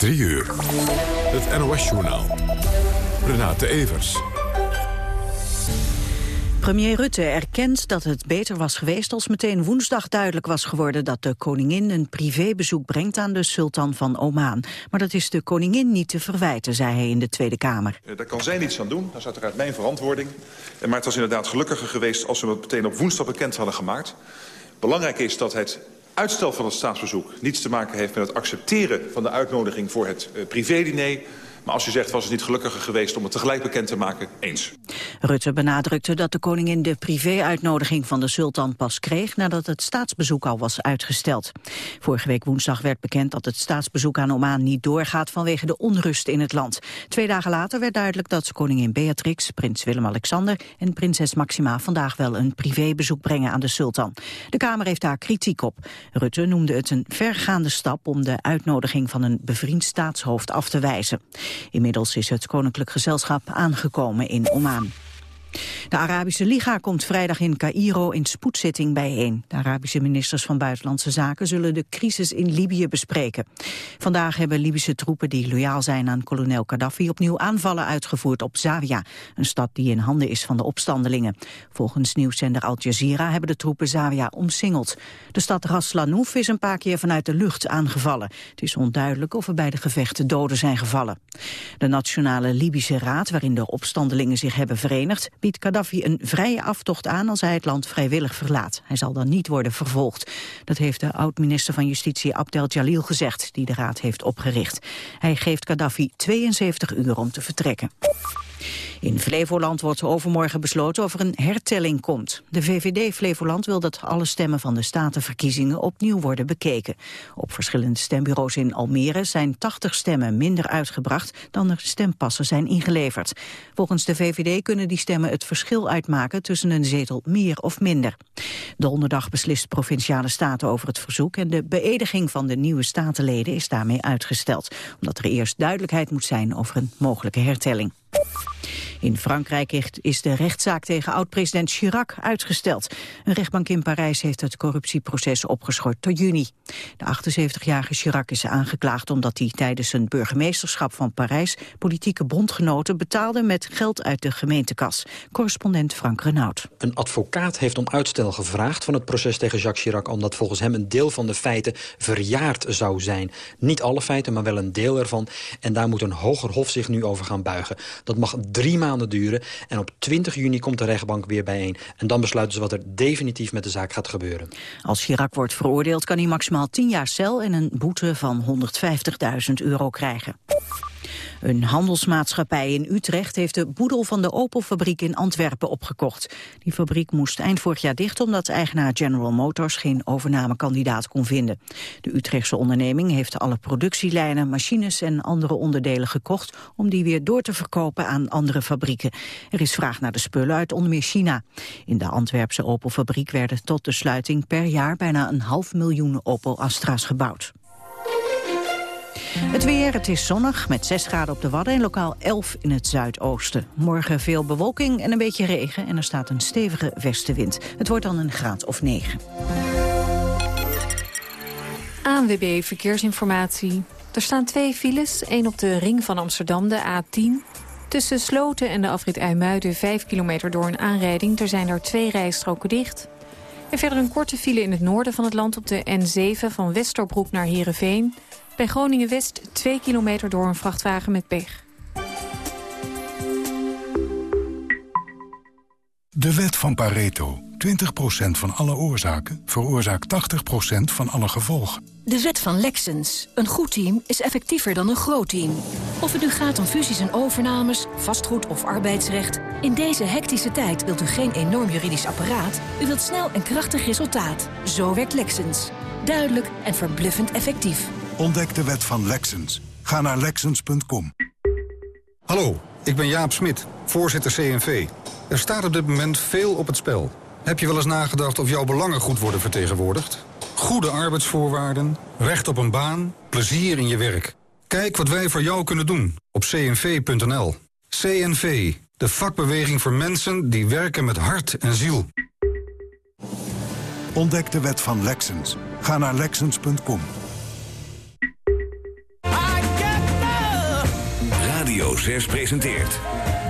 3 uur. Het NOS-journaal. Renate Evers. Premier Rutte erkent dat het beter was geweest als meteen woensdag duidelijk was geworden dat de koningin een privébezoek brengt aan de sultan van Oman. Maar dat is de koningin niet te verwijten, zei hij in de Tweede Kamer. Daar kan zij niets aan doen, dat is uiteraard mijn verantwoording. Maar het was inderdaad gelukkiger geweest als we het meteen op woensdag bekend hadden gemaakt. Belangrijk is dat het uitstel van het staatsbezoek niets te maken heeft met het accepteren van de uitnodiging voor het uh, privédiner. Maar als u zegt, was het niet gelukkiger geweest om het tegelijk bekend te maken? Eens. Rutte benadrukte dat de koningin de privé-uitnodiging van de sultan pas kreeg nadat het staatsbezoek al was uitgesteld. Vorige week woensdag werd bekend dat het staatsbezoek aan Oman niet doorgaat vanwege de onrust in het land. Twee dagen later werd duidelijk dat koningin Beatrix, prins Willem-Alexander en prinses Maxima vandaag wel een privébezoek brengen aan de sultan. De Kamer heeft daar kritiek op. Rutte noemde het een vergaande stap om de uitnodiging van een bevriend staatshoofd af te wijzen. Inmiddels is het Koninklijk Gezelschap aangekomen in Oman. De Arabische Liga komt vrijdag in Cairo in spoedzitting bijeen. De Arabische ministers van Buitenlandse Zaken zullen de crisis in Libië bespreken. Vandaag hebben Libische troepen die loyaal zijn aan kolonel Gaddafi opnieuw aanvallen uitgevoerd op Zawiya, een stad die in handen is van de opstandelingen. Volgens nieuwszender Al Jazeera hebben de troepen Zawiya omsingeld. De stad Ras Lanouf is een paar keer vanuit de lucht aangevallen. Het is onduidelijk of er bij de gevechten doden zijn gevallen. De Nationale Libische Raad, waarin de opstandelingen zich hebben verenigd, biedt Gaddafi een vrije aftocht aan als hij het land vrijwillig verlaat. Hij zal dan niet worden vervolgd. Dat heeft de oud-minister van Justitie Abdel Jalil gezegd, die de raad heeft opgericht. Hij geeft Gaddafi 72 uur om te vertrekken. In Flevoland wordt overmorgen besloten of er een hertelling komt. De VVD Flevoland wil dat alle stemmen van de statenverkiezingen opnieuw worden bekeken. Op verschillende stembureaus in Almere zijn 80 stemmen minder uitgebracht dan er stempassen zijn ingeleverd. Volgens de VVD kunnen die stemmen het verschil uitmaken tussen een zetel meer of minder. Donderdag beslist Provinciale Staten over het verzoek en de beëdiging van de nieuwe statenleden is daarmee uitgesteld, omdat er eerst duidelijkheid moet zijn over een mogelijke hertelling. In Frankrijk is de rechtszaak tegen oud-president Chirac uitgesteld. Een rechtbank in Parijs heeft het corruptieproces opgeschort tot juni. De 78-jarige Chirac is aangeklaagd omdat hij tijdens zijn burgemeesterschap van Parijs politieke bondgenoten betaalde met geld uit de gemeentekas. Correspondent Frank Renaud. Een advocaat heeft om uitstel gevraagd van het proces tegen Jacques Chirac omdat volgens hem een deel van de feiten verjaard zou zijn. Niet alle feiten, maar wel een deel ervan. En daar moet een hoger hof zich nu over gaan buigen. Dat mag drie maanden duren. En op 20 juni komt de rechtbank weer bijeen. En dan besluiten ze wat er definitief met de zaak gaat gebeuren. Als Chirac wordt veroordeeld kan hij maximaal 10 jaar cel... en een boete van 150.000 euro krijgen. Een handelsmaatschappij in Utrecht heeft de boedel van de Opel-fabriek in Antwerpen opgekocht. Die fabriek moest eind vorig jaar dicht omdat eigenaar General Motors geen overnamekandidaat kon vinden. De Utrechtse onderneming heeft alle productielijnen, machines en andere onderdelen gekocht om die weer door te verkopen aan andere fabrieken. Er is vraag naar de spullen uit onder meer China. In de Antwerpse Opel-fabriek werden tot de sluiting per jaar bijna een half miljoen Opel Astra's gebouwd. Het weer, het is zonnig met 6 graden op de Wadden en lokaal 11 in het zuidoosten. Morgen veel bewolking en een beetje regen en er staat een stevige westenwind. Het wordt dan een graad of 9. ANWB Verkeersinformatie. Er staan twee files, één op de ring van Amsterdam, de A10. Tussen Sloten en de afrit IJmuiden 5 kilometer door een aanrijding. Er zijn er twee rijstroken dicht. En verder een korte file in het noorden van het land op de N7 van Westerbroek naar Heerenveen... Bij Groningen-West 2 kilometer door een vrachtwagen met pech. De wet van Pareto. 20% van alle oorzaken veroorzaakt 80% van alle gevolgen. De wet van Lexens. Een goed team is effectiever dan een groot team. Of het nu gaat om fusies en overnames, vastgoed of arbeidsrecht... in deze hectische tijd wilt u geen enorm juridisch apparaat... u wilt snel en krachtig resultaat. Zo werkt Lexens. Duidelijk en verbluffend effectief. Ontdek de wet van Lexens. Ga naar Lexens.com. Hallo, ik ben Jaap Smit, voorzitter CNV. Er staat op dit moment veel op het spel. Heb je wel eens nagedacht of jouw belangen goed worden vertegenwoordigd? Goede arbeidsvoorwaarden, recht op een baan, plezier in je werk. Kijk wat wij voor jou kunnen doen op cnv.nl. CNV, de vakbeweging voor mensen die werken met hart en ziel. Ontdek de wet van Lexens. Ga naar Lexens.com. Radio 6 presenteert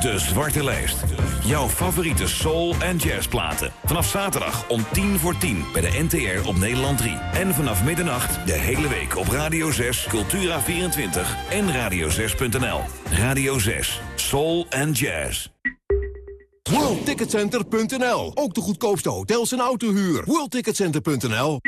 De Zwarte Lijst. Jouw favoriete soul- en jazzplaten. Vanaf zaterdag om 10 voor 10 bij de NTR op Nederland 3. En vanaf middernacht de hele week op Radio 6, Cultura24 en radio6.nl. Radio 6, soul en jazz. WorldTicketCenter.nl. Ook de goedkoopste hotels en autohuur. WorldTicketCenter.nl.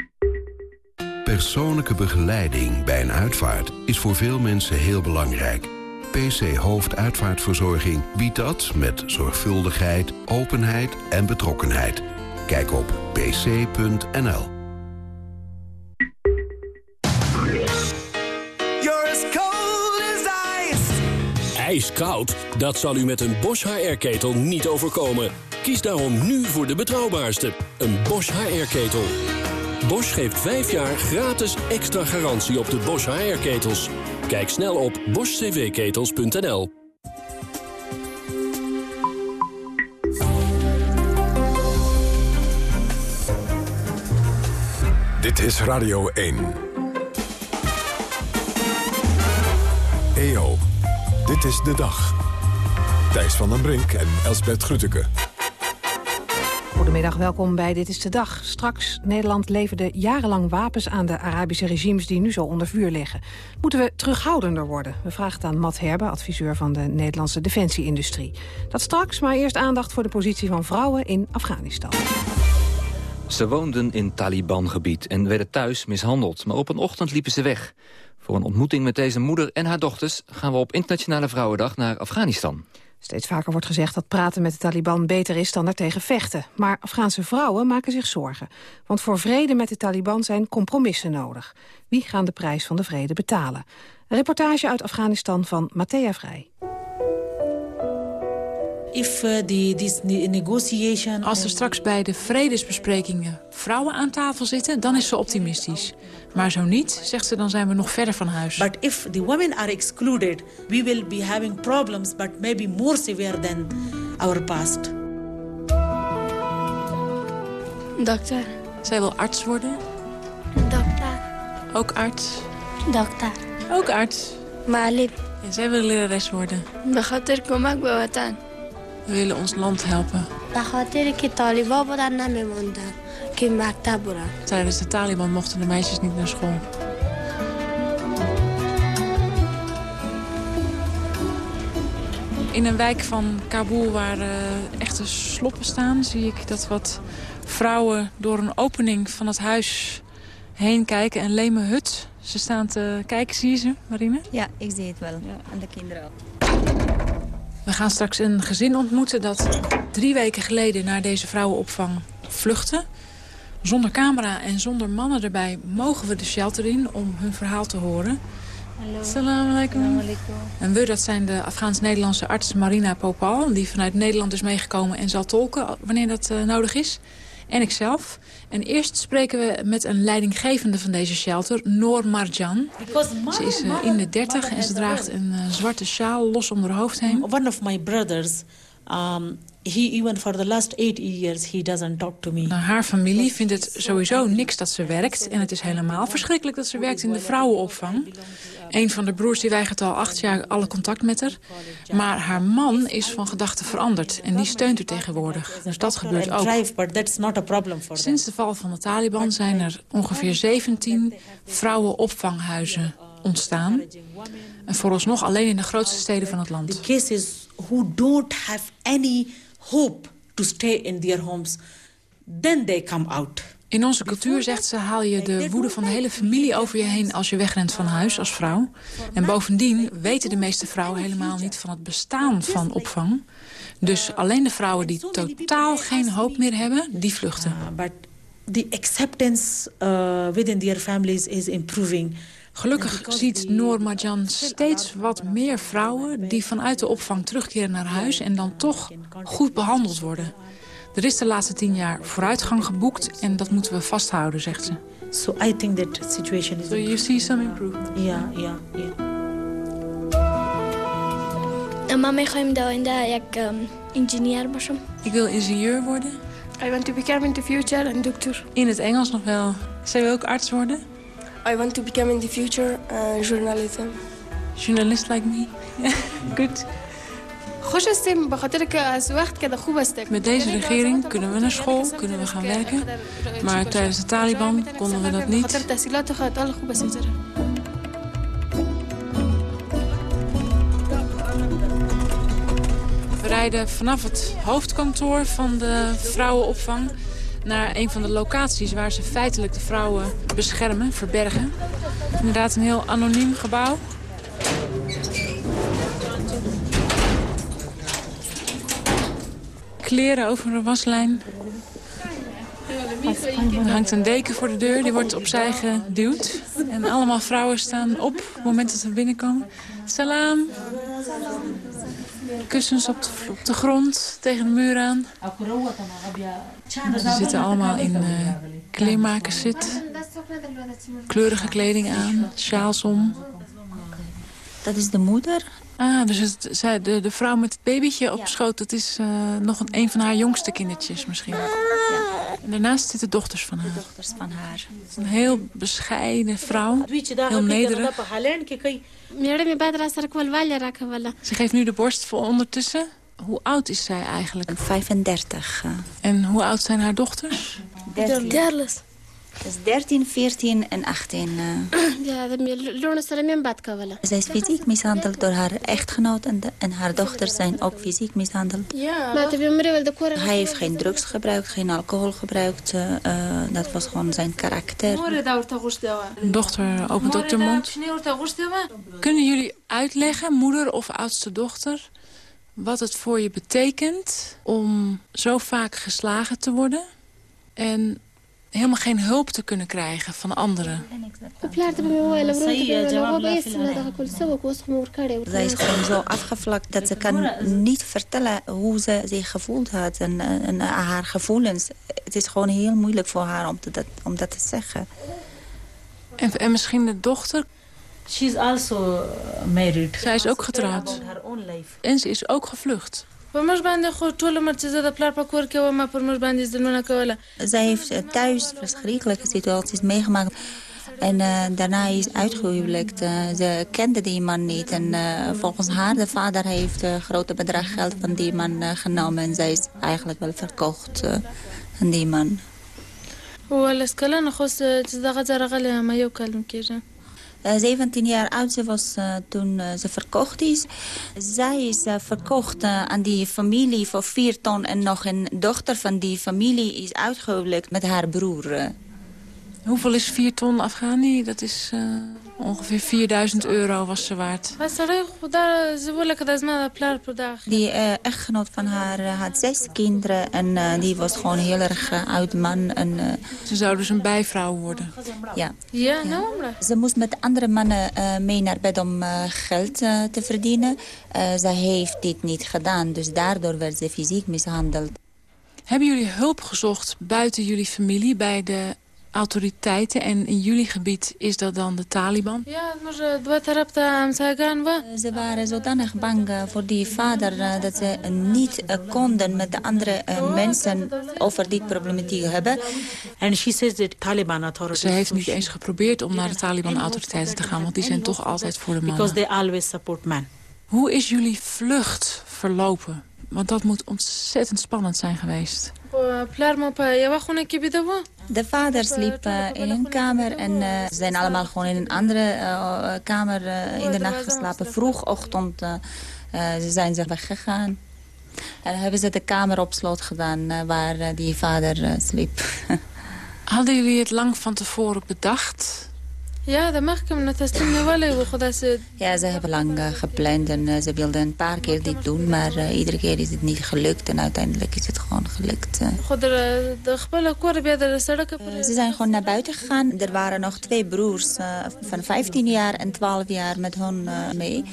Persoonlijke begeleiding bij een uitvaart is voor veel mensen heel belangrijk. PC Hoofduitvaartverzorging biedt dat met zorgvuldigheid, openheid en betrokkenheid. Kijk op pc.nl. Ijskoud? Dat zal u met een Bosch HR-ketel niet overkomen. Kies daarom nu voor de betrouwbaarste, een Bosch HR-ketel. Bosch geeft 5 jaar gratis extra garantie op de Bosch HR-ketels. Kijk snel op boschcvketels.nl. Dit is Radio 1. EO, dit is de dag. Thijs van den Brink en Elsbert Grütke. Goedemiddag, welkom bij Dit is de Dag. Straks, Nederland leverde jarenlang wapens aan de Arabische regimes die nu zo onder vuur liggen. Moeten we terughoudender worden? We vragen het aan Matt Herbe, adviseur van de Nederlandse defensieindustrie. Dat straks, maar eerst aandacht voor de positie van vrouwen in Afghanistan. Ze woonden in Taliban-gebied en werden thuis mishandeld. Maar op een ochtend liepen ze weg. Voor een ontmoeting met deze moeder en haar dochters... gaan we op Internationale Vrouwendag naar Afghanistan. Steeds vaker wordt gezegd dat praten met de Taliban beter is dan daartegen vechten. Maar Afghaanse vrouwen maken zich zorgen. Want voor vrede met de Taliban zijn compromissen nodig. Wie gaan de prijs van de vrede betalen? Een reportage uit Afghanistan van Matthea Vrij. If eh, the, negotiation... Als er straks bij de vredesbesprekingen vrouwen aan tafel zitten, dan is ze optimistisch. Maar zo niet, zegt ze, dan zijn we nog verder van huis. But if the women are excluded, we will be having problems, but maybe more severe than our past. Dokter. Zij wil arts worden? Dokter. Ook arts? Dokter. Ook arts? Malib. En zij wil lerares worden? Begatter kom ik bij wat aan. We willen ons land helpen. Tijdens de Taliban mochten de meisjes niet naar school. In een wijk van Kabul waar eh, echte sloppen staan... zie ik dat wat vrouwen door een opening van het huis heen kijken. Een leme hut. Ze staan te kijken, zie je ze, Marine? Ja, ik zie het wel. Ja. En de kinderen ook. We gaan straks een gezin ontmoeten dat drie weken geleden naar deze vrouwenopvang vluchtte. Zonder camera en zonder mannen erbij mogen we de shelter in om hun verhaal te horen. Assalamu alaikum. En we, dat zijn de Afghaans-Nederlandse arts Marina Popal... die vanuit Nederland is meegekomen en zal tolken wanneer dat uh, nodig is. En ikzelf. En eerst spreken we met een leidinggevende van deze shelter, Noor Marjan. Ze is uh, in de dertig en ze draagt een uh, zwarte sjaal los om haar hoofd heen. One of my brothers, um, he even for the last eight years he doesn't talk to me. Nou, haar familie vindt het sowieso niks dat ze werkt. En het is helemaal verschrikkelijk dat ze werkt in de vrouwenopvang. Een van de broers die weigert al acht jaar alle contact met haar. Maar haar man is van gedachten veranderd. En die steunt haar tegenwoordig. Dus dat gebeurt ook. Sinds de val van de Taliban zijn er ongeveer 17 vrouwenopvanghuizen ontstaan. En vooralsnog alleen in de grootste steden van het land. Who don't have any hope to stay in their homes, then they come out. In onze cultuur, zegt ze, haal je de woede van de hele familie over je heen... als je wegrent van huis als vrouw. En bovendien weten de meeste vrouwen helemaal niet van het bestaan van opvang. Dus alleen de vrouwen die totaal geen hoop meer hebben, die vluchten. But the acceptance uh, within their families is improving. Gelukkig ziet Noor Marjan steeds wat meer vrouwen... die vanuit de opvang terugkeren naar huis en dan toch goed behandeld worden. Er is de laatste tien jaar vooruitgang geboekt en dat moeten we vasthouden, zegt ze. So I think that situation is... So you see some improvement? Ja, ja, ja. engineer Ik wil ingenieur worden. I want to become in the future and doctor. In het Engels nog wel. Zou je ook arts worden? I want to become in the future uh, journalism. Journalist like me. Goed. خوش هستیم به خاطر که از وقت که خوب هستیم. Met deze regering kunnen we naar school, kunnen we gaan werken. Maar tijdens de Taliban konden we dat niet. خاطر تحصیلات خود al خوب است We rijden vanaf het hoofdkantoor van de vrouwenopvang naar een van de locaties waar ze feitelijk de vrouwen beschermen, verbergen. Inderdaad een heel anoniem gebouw. Kleren over een waslijn. Er hangt een deken voor de deur, die wordt opzij geduwd. En allemaal vrouwen staan op op het moment dat ze binnenkomen. Salam. Kussens op de, op de grond, tegen de muur aan. Ze zitten allemaal in uh, kleermakerszit. Kleurige kleding aan, sjaals om. Dat is de moeder. Ah, dus het, zij, de, de vrouw met het babytje op schoot... dat is uh, nog een, een van haar jongste kindertjes misschien. Ja. En daarnaast zitten dochters van haar. De dochters van haar. Een heel bescheiden vrouw. Heel nederig. Ze geeft nu de borst voor ondertussen. Hoe oud is zij eigenlijk? 35. En hoe oud zijn haar dochters? 13. Dus 13, 14 en 18. Ja, Zij is fysiek mishandeld door haar echtgenoot en, de, en haar dochters zijn ook fysiek mishandeld. Ja. Hij heeft geen drugs gebruikt, geen alcohol gebruikt. Uh, dat was gewoon zijn karakter. Dochter opent ook de mond. Kunnen jullie uitleggen, moeder of oudste dochter... wat het voor je betekent om zo vaak geslagen te worden... en helemaal geen hulp te kunnen krijgen van anderen. Zij is gewoon zo afgevlakt dat ze kan niet vertellen hoe ze zich gevoeld had en, en haar gevoelens. Het is gewoon heel moeilijk voor haar om, te, dat, om dat te zeggen. En, en misschien de dochter? She's also married. Zij is ook getrouwd. En ze is ook gevlucht په موږ باندې خو ټول عمر چې زه د پلار په کور کې وم پر موږ باندې ظلمونه کوله Zij heeft thuis verschrikkelijke situaties meegemaakt. En uh, daarna is uitgehuwelijkt. Uh, ze kende die man niet. En uh, volgens haar, de vader heeft een grote bedrag geld van die man genomen. En zij is eigenlijk wel verkocht aan die man. ولس کلن خو چې دغه ځای راغلی ما یو کال کېږي 17 jaar oud ze was uh, toen uh, ze verkocht is. Zij is verkocht aan die familie voor 4 ton. En nog een dochter van die familie is uitgehuwelijkt met haar broer. Hoeveel is 4 ton Afghani? Dat is ongeveer 4000 euro was ze waard. Die echtgenoot van haar had zes kinderen. En die was gewoon heel erg oud man. En, ze zou dus een bijvrouw worden? Ja. Ja, nou. Ze moest met andere mannen mee naar bed om geld te verdienen. ze heeft dit niet gedaan. Dus daardoor werd ze fysiek mishandeld. Hebben jullie hulp gezocht buiten jullie familie bij de autoriteiten en in jullie gebied is dat dan de Taliban? Ja, ze waren zodanig bang voor die vader dat ze niet konden met de andere mensen over die problematiek hebben. En she says the Taliban authorities. Ze heeft niet eens geprobeerd om naar de Taliban-autoriteiten te gaan, want die zijn toch altijd voor de mannen. Because they always support men. Hoe is jullie vlucht verlopen? Want dat moet ontzettend spannend zijn geweest. De vader sliep uh, in een kamer en uh, ze zijn allemaal gewoon in een andere uh, kamer in de nacht geslapen. Vroegochtend ze zijn ze weggegaan. En hebben ze de kamer op slot gedaan waar die vader sliep. Hadden jullie het lang van tevoren bedacht? Ja, dat mag ik hem net Ja, ze hebben lang uh, gepland en uh, ze wilden een paar keer dit doen, maar uh, iedere keer is het niet gelukt en uiteindelijk is het gewoon gelukt. ze zijn gewoon naar buiten gegaan. Er waren nog twee broers van 15 jaar en 12 jaar met hun mee.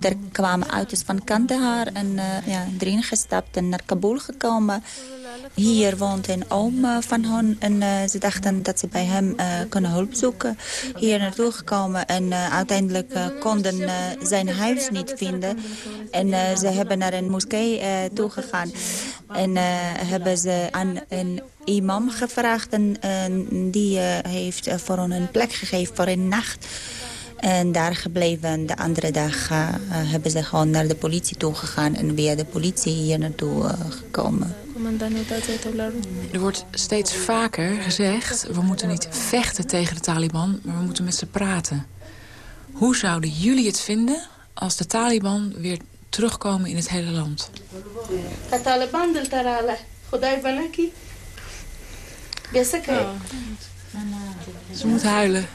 Er kwamen auto's van Kandahar en ja, erin gestapt en naar Kabul gekomen. Hier woont een oom van hen en uh, ze dachten dat ze bij hem uh, kunnen hulp zoeken. Hier naartoe gekomen en uiteindelijk konden zijn huis niet vinden. En ze hebben naar een moskee toegegaan. En hebben ze aan een imam gevraagd en die heeft voor hen een plek gegeven voor een nacht. En daar gebleven. De andere dag hebben ze gewoon naar de politie toe gegaan en via de politie hier naartoe gekomen. Er wordt steeds vaker gezegd, we moeten niet vechten tegen de Taliban, maar we moeten met ze praten. Hoe zouden jullie het vinden als de Taliban weer terugkomen in het hele land? Ze moet huilen.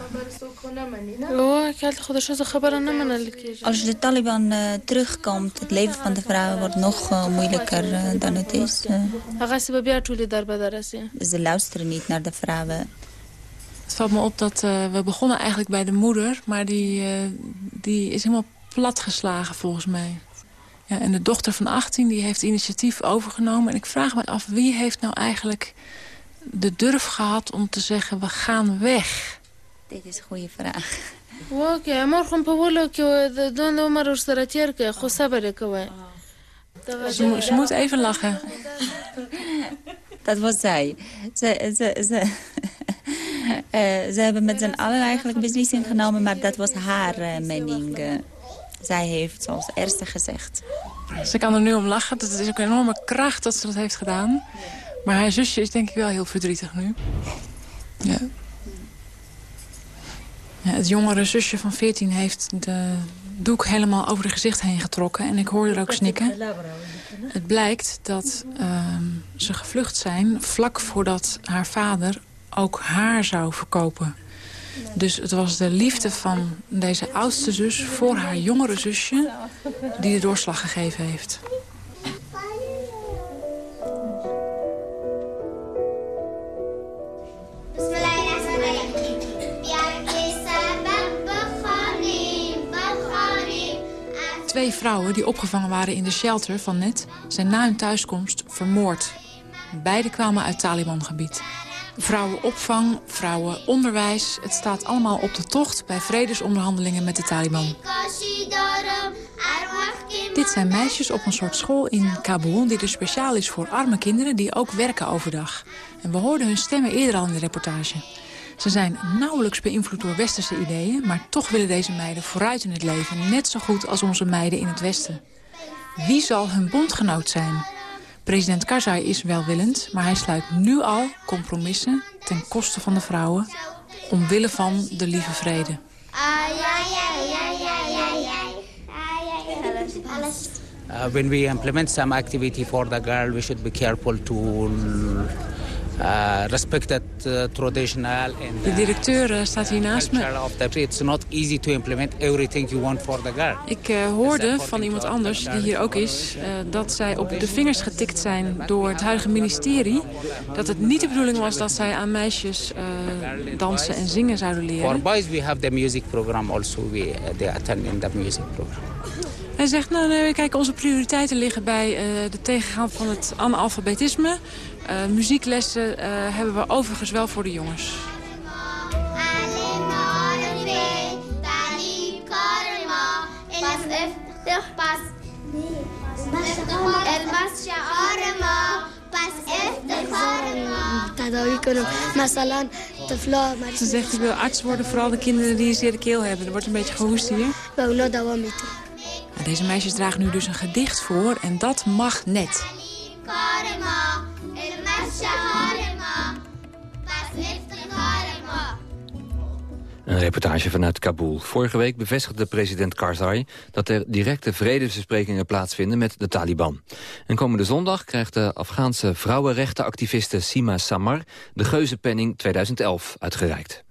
Als de Taliban uh, terugkomt, het leven van de vrouwen wordt nog uh, moeilijker uh, dan het is. Ze luisteren niet naar de vrouwen. Het valt me op dat we begonnen eigenlijk bij de moeder, maar die, die is helemaal platgeslagen volgens mij. Ja, en de dochter van 18 die heeft initiatief overgenomen. En ik vraag me af, wie heeft nou eigenlijk de durf gehad om te zeggen, we gaan weg? Dit is een goede vraag. Oké, morgen bewolk je dan maar restauratier goed ze, ze moet even lachen. Dat was zij. Ze, ze, ze, uh, ze hebben met z'n allen eigenlijk beslissing genomen, maar dat was haar uh, mening. Uh, zij heeft zoals eerste gezegd. Ze kan er nu om lachen. Het is ook een enorme kracht dat ze dat heeft gedaan. Maar haar zusje is denk ik wel heel verdrietig nu. Ja. ja het jongere zusje van 14 heeft de doek helemaal over de gezicht heen getrokken. En ik hoorde er ook snikken. Het blijkt dat uh, ze gevlucht zijn vlak voordat haar vader ook haar zou verkopen. Dus het was de liefde van deze oudste zus voor haar jongere zusje... die de doorslag gegeven heeft. Twee vrouwen die opgevangen waren in de shelter van Net... zijn na hun thuiskomst vermoord. Beide kwamen uit Taliban-gebied. Vrouwenopvang, vrouwenonderwijs. Het staat allemaal op de tocht bij vredesonderhandelingen met de Taliban. Dit zijn meisjes op een soort school in Kabul... die er speciaal is voor arme kinderen die ook werken overdag. En we hoorden hun stemmen eerder al in de reportage. Ze zijn nauwelijks beïnvloed door westerse ideeën... maar toch willen deze meiden vooruit in het leven... net zo goed als onze meiden in het Westen. Wie zal hun bondgenoot zijn? President Karzai is welwillend, maar hij sluit nu al compromissen... ten koste van de vrouwen, omwille van de lieve vrede. Uh, when we implement some activity for the girl, we should be careful to uh, respected uh, traditional and, de directeur uh, staat hier naast me. It's not easy to implement everything you want for the girl. Ik uh, hoorde van iemand anders, die hier ook is, uh, dat zij op de vingers getikt zijn door het huidige ministerie. Dat het niet de bedoeling was dat zij aan meisjes uh, dansen en zingen zouden leren. For boys we have the music program also. We, they attend in the music program. Hij zegt, nou, nee, kijk, onze prioriteiten liggen bij uh, de tegengaan van het analfabetisme. Uh, muzieklessen uh, hebben we overigens wel voor de jongens. Ze zegt, ik wil arts worden, vooral de kinderen die een zere keel hebben. Er wordt een beetje gehoest hier. Deze meisjes dragen nu dus een gedicht voor en dat mag net. Een reportage vanuit Kabul. Vorige week bevestigde president Karzai dat er directe vredesbesprekingen plaatsvinden met de Taliban. En komende zondag krijgt de Afghaanse vrouwenrechtenactiviste Sima Samar de Geuzenpenning 2011 uitgereikt.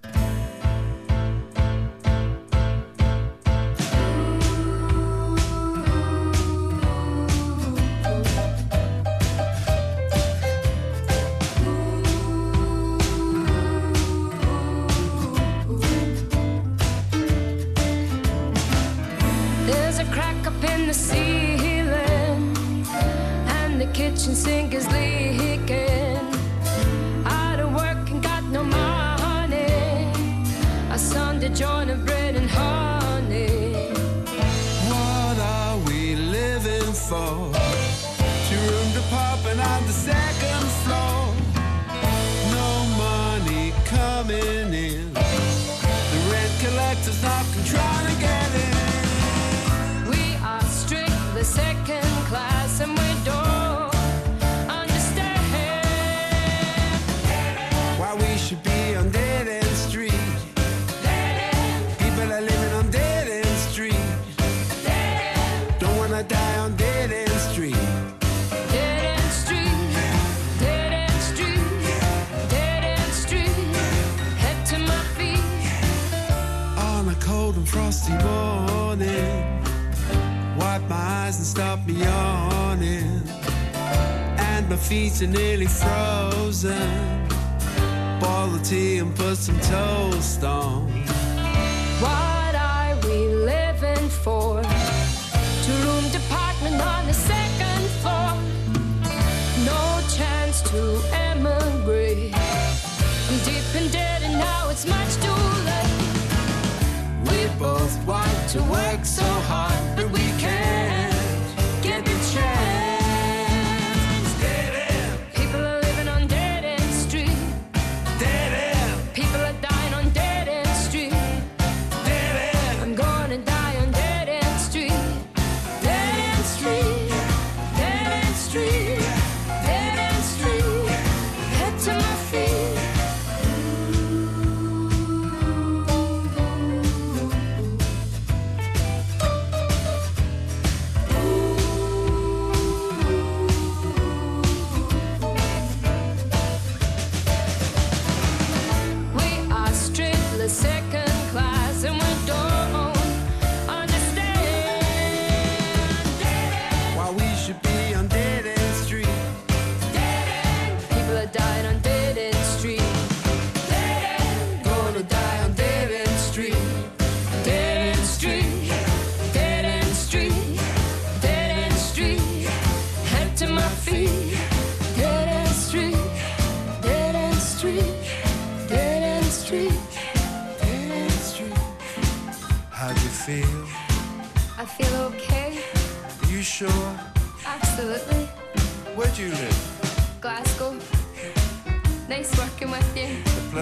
Feet are nearly frozen. Boil the tea and put some toast on. What are we living for? Two room department on the second floor. No chance to emigrate. I'm deep in debt and now it's much too late. We both want to work so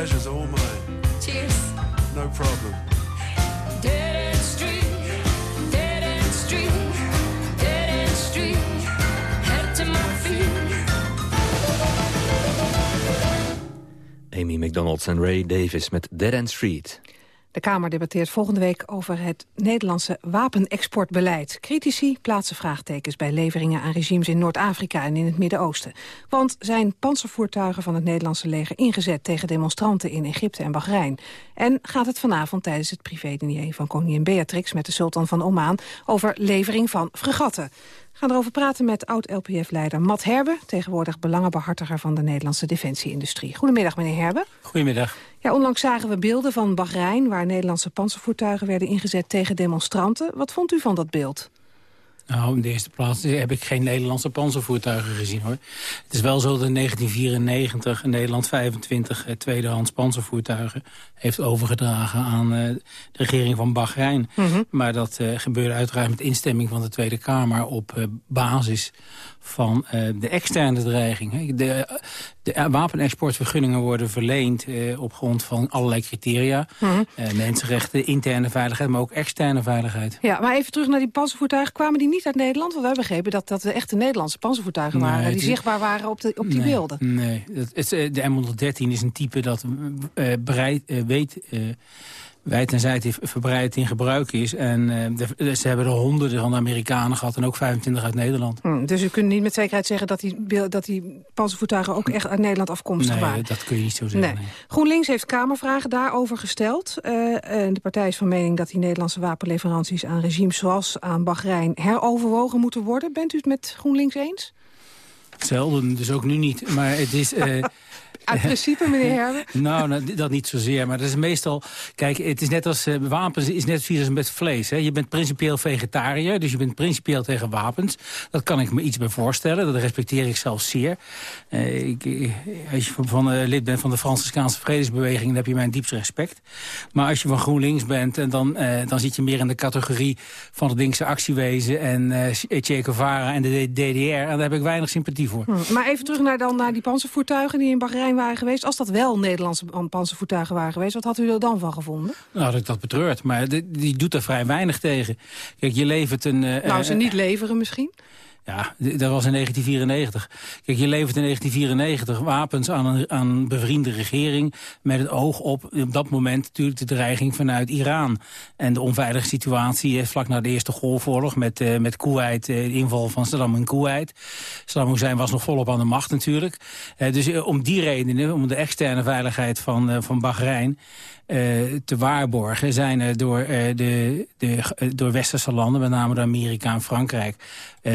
pleasure's all mine. Cheers. No problem. Dead end street. Dead end street. Dead end street. Head to my feet. Amy McDonald's en Ray Davis met Dead End Street. De Kamer debatteert volgende week over het Nederlandse wapenexportbeleid. Critici plaatsen vraagtekens bij leveringen aan regimes in Noord-Afrika en in het Midden-Oosten. Want zijn panzervoertuigen van het Nederlandse leger ingezet tegen demonstranten in Egypte en Bahrein? En gaat het vanavond tijdens het privé-diner van koningin Beatrix met de sultan van Oman over levering van fregatten? We gaan erover praten met oud-LPF-leider Matt Herbe... tegenwoordig belangenbehartiger van de Nederlandse defensieindustrie. Goedemiddag, meneer Herbe. Goedemiddag. Ja, onlangs zagen we beelden van Bahrein... waar Nederlandse panzervoertuigen werden ingezet tegen demonstranten. Wat vond u van dat beeld? Nou, in de eerste plaats heb ik geen Nederlandse panzervoertuigen gezien, hoor. Het is wel zo dat in 1994 Nederland 25 eh, tweedehands panzervoertuigen heeft overgedragen aan eh, de regering van Bahrein. Mhm. Maar dat eh, gebeurde uiteraard met instemming van de Tweede Kamer op eh, basis van eh, de externe dreiging. De, de wapenexportvergunningen worden verleend eh, op grond van allerlei criteria. Mhm. Eh, mensenrechten, interne veiligheid, maar ook externe veiligheid. Ja, maar even terug naar die panzervoertuigen. Kwamen die niet uit Nederland? Want wij begrepen dat dat de echte Nederlandse panzervoertuigen Nee, waren... die zichtbaar waren op, de, op die nee, beelden. Nee, dat, het, de M113 is een type dat bereid, weet, wijd en zijd verbreid in gebruik is. En eh, ze hebben er honderden van de Amerikanen gehad en ook 25 uit Nederland. Hm, dus u kunt niet met zekerheid zeggen dat die, dat die panzervoertuigen... ook echt uit Nederland afkomstig Nee, waren. dat kun je niet zo zeggen. Nee. nee. GroenLinks heeft Kamervragen daarover gesteld. Eh, de partij is van mening dat die Nederlandse wapenleveranties aan regimes zoals aan Bahrein heroverwogen moeten worden. Bent u het met GroenLinks eens? Zelden, dus ook nu niet. Maar het is... eh, Uit principe, meneer Herbe? Nou, nou, dat niet zozeer. Maar dat is meestal... Kijk, het is net als... eh, wapens is net zoiets als met vlees. Hè. Je bent principieel vegetariër, dus je bent principieel tegen wapens. Dat kan ik me iets bij voorstellen. Dat respecteer ik zelfs zeer. Eh, ik, eh, als je van, lid bent van de Franciscaanse Vredesbeweging... dan heb je mijn diepste respect. Maar als je van GroenLinks bent... En dan, dan zit je meer in de categorie van het linkse actiewezen... en eh Che Guevara en de DDR. En daar heb ik weinig sympathie voor. Hm, Maar even terug naar, dan, naar die panzervoertuigen die in Bahrein waren geweest. Als dat wel Nederlandse pan- panzervoertuigen waren geweest, wat had u er dan van gevonden? Nou, had ik dat betreurd. Maar die, die doet er vrij weinig tegen. Kijk, je levert een... eh, nou, ze eh, niet leveren misschien? Ja, dat was in 1994. Kijk, je levert in 1994 wapens aan een, aan een bevriende regering... met het oog op, op dat moment natuurlijk de dreiging vanuit Iran. En de onveilige situatie eh, vlak na de Eerste Golfoorlog... met, uh, met Kuwait, uh, de inval van Saddam in Kuwait. Saddam Hussein was nog volop aan de macht natuurlijk. Uh, dus om die redenen, om de externe veiligheid van, van Bahrein... Uh, te waarborgen zijn er door, uh, de, de, uh, door westerse landen, met name door Amerika en Frankrijk,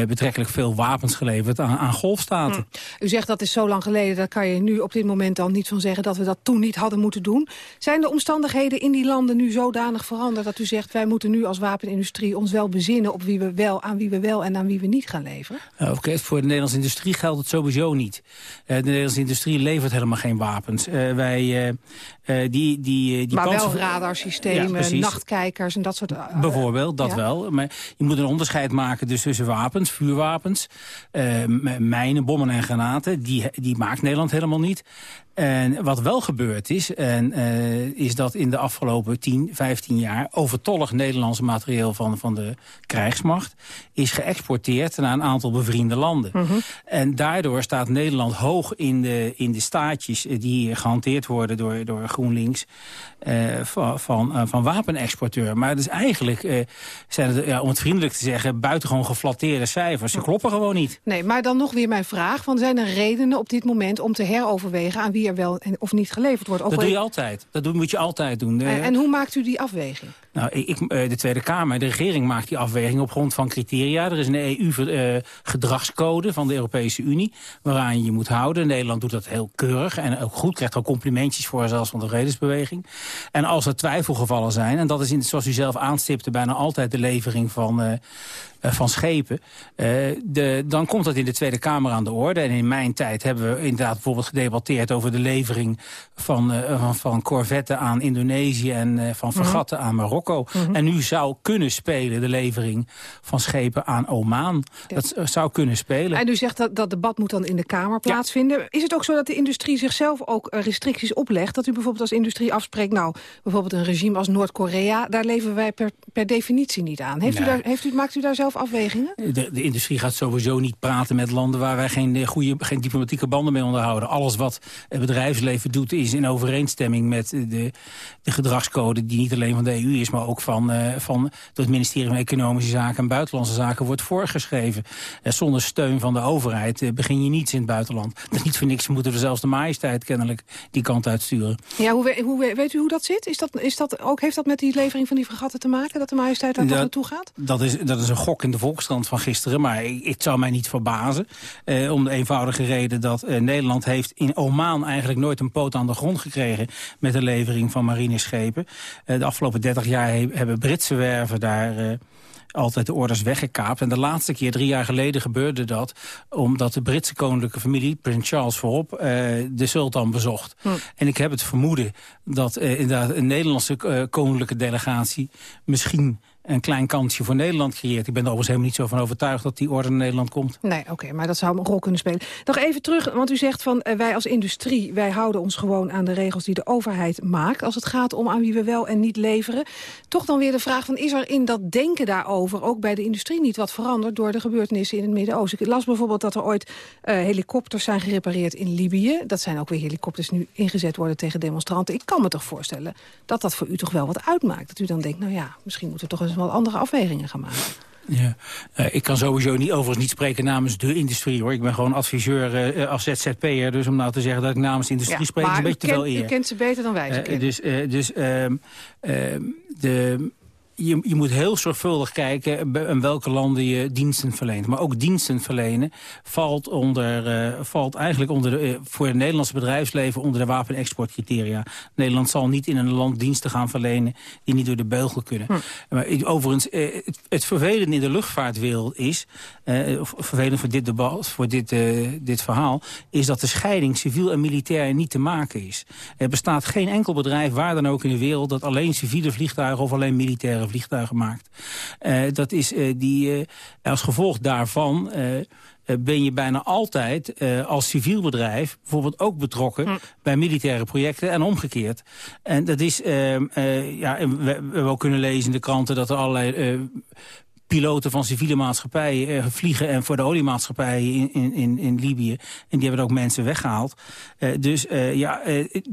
betrekkelijk veel wapens geleverd aan, aan golfstaten. Hm. U zegt dat is zo lang geleden, daar kan je nu op dit moment dan niet van zeggen dat we dat toen niet hadden moeten doen. Zijn de omstandigheden in die landen nu zodanig veranderd dat u zegt wij moeten nu als wapenindustrie ons wel bezinnen op wie we wel, aan wie we wel en aan wie we niet gaan leveren? Oké, okay, voor de Nederlandse industrie geldt het sowieso niet. de Nederlandse industrie levert helemaal geen wapens. wij, die, die die maar wel radarsystemen, ja, nachtkijkers en dat soort... Uh, Bijvoorbeeld, dat ja? wel. Maar je moet een onderscheid maken dus tussen wapens, vuurwapens... Uh, mijnen, bommen en granaten. Die, die maakt Nederland helemaal niet. En wat wel gebeurd is, en, uh, is dat in de afgelopen 10, 15 jaar... overtollig Nederlands materieel van, van de krijgsmacht... is geëxporteerd naar een aantal bevriende landen. Mm -hmm. En daardoor staat Nederland hoog in de, in de staatjes... die gehanteerd worden door, door GroenLinks... Uh, van, van, uh, van wapenexporteur. Maar dus eigenlijk uh, zijn het, ja, om het vriendelijk te zeggen... buitengewoon geflatteerde cijfers. Ze kloppen gewoon niet. Nee, maar dan nog weer mijn vraag. Want zijn er redenen op dit moment om te heroverwegen... aan wie er wel of niet geleverd wordt? Ook dat doe je altijd. Dat moet je altijd doen. En, en hoe maakt u die afweging? Nou, ik, de Tweede Kamer, de regering maakt die afweging op grond van criteria. Er is een EU-gedragscode van de Europese Unie... waaraan je je moet houden. Nederland doet dat heel keurig en ook goed. Krijgt ook complimentjes voor, zelfs van de vredesbeweging. En als er twijfelgevallen zijn, en dat is in, zoals u zelf aanstipte... bijna altijd de levering van, uh, van schepen... Uh, de, dan komt dat in de Tweede Kamer aan de orde. En in mijn tijd hebben we inderdaad bijvoorbeeld gedebatteerd... over de levering van, van, van corvetten aan Indonesië... en van fregatten mm -hmm. aan Marokko. Mm -hmm. En nu zou kunnen spelen de levering van schepen aan Oman. Dat zou kunnen spelen. En u zegt dat dat debat moet dan in de Kamer plaatsvinden. Ja. Is het ook zo dat de industrie zichzelf ook restricties oplegt? Dat u bijvoorbeeld als industrie afspreekt... nou, bijvoorbeeld een regime als Noord-Korea... daar leveren wij per, per definitie niet aan. Heeft nee. u daar, heeft u, maakt u daar zelf afwegingen? De, de, industrie gaat sowieso niet praten met landen... waar wij geen, goede, geen diplomatieke banden mee onderhouden. Alles wat bedrijfsleven doet is in overeenstemming met de, de gedragscode... die niet alleen van de EU is, maar ook van, uh, van door het ministerie van Economische Zaken... en Buitenlandse Zaken wordt voorgeschreven. Uh, zonder steun van de overheid uh, begin je niets in het buitenland. Dat is niet voor niks, moeten we zelfs de majesteit kennelijk die kant uitsturen. Ja, hoe, hoe, weet u hoe dat zit? Is dat, is dat ook, heeft dat met die levering van die fregatten te maken? Dat de majesteit daar naartoe gaat? Dat is, dat is een gok in de Volkskrant van gisteren. Maar ik, het zou mij niet verbazen. Eh, om de eenvoudige reden dat eh, Nederland heeft in Oman eigenlijk nooit een poot aan de grond gekregen. Met de levering van marineschepen. Uh, de afgelopen 30 jaar he hebben Britse werven daar uh, altijd de orders weggekaapt. En de laatste keer, drie jaar geleden, gebeurde dat... omdat de Britse koninklijke familie, Prins Charles voorop... Uh, de sultan bezocht. Hm. En ik heb het vermoeden dat uh, inderdaad een Nederlandse uh, koninklijke delegatie... misschien een klein kansje voor Nederland creëert. Ik ben er overigens helemaal niet zo van overtuigd dat die orde naar Nederland komt. Nee, oké, maar dat zou een rol kunnen spelen. Nog even terug, want u zegt van uh, wij als industrie... wij houden ons gewoon aan de regels die de overheid maakt... als het gaat om aan wie we wel en niet leveren. Toch dan weer de vraag van is er in dat denken daarover... ook bij de industrie niet wat veranderd door de gebeurtenissen in het Midden-Oosten? Ik las bijvoorbeeld dat er ooit uh, helikopters zijn gerepareerd in Libië. Dat zijn ook weer helikopters nu ingezet worden tegen demonstranten. Ik kan me toch voorstellen dat dat voor u toch wel wat uitmaakt. Dat u dan denkt, nou ja, misschien moeten we toch eens wel andere afwegingen gaan maken. Ja, uh, ik kan sowieso niet, overigens niet spreken namens de industrie hoor. Ik ben gewoon adviseur uh, als ZZP'er. Dus om nou te zeggen dat ik namens de industrie ja, spreek is een beetje te veel eer. u kent ze beter dan wij ze uh, Dus, dus ehm, ehm, de je, je, moet heel zorgvuldig kijken in welke landen je diensten verleent. Maar ook diensten verlenen valt, onder, uh, valt eigenlijk onder de, uh, voor het Nederlandse bedrijfsleven onder de wapenexportcriteria. Nederland zal niet in een land diensten gaan verlenen die niet door de beugel kunnen. Hm. Maar overigens, uh, het, het, vervelende in de luchtvaartwereld is, of vervelend voor dit debat, voor dit, dit verhaal, is dat de scheiding civiel en militair niet te maken is. Er bestaat geen enkel bedrijf waar dan ook in de wereld dat alleen civiele vliegtuigen of alleen militaire vliegtuigen maakt. Uh, dat is uh, die, uh, als gevolg daarvan ben je bijna altijd als civiel bedrijf bijvoorbeeld ook betrokken hm. bij militaire projecten en omgekeerd. En dat is, ja, we, we kunnen lezen in de kranten dat er allerlei piloten van civiele maatschappijen vliegen... en voor de oliemaatschappijen in, in, in, in Libië. En die hebben ook mensen weggehaald. dus ja,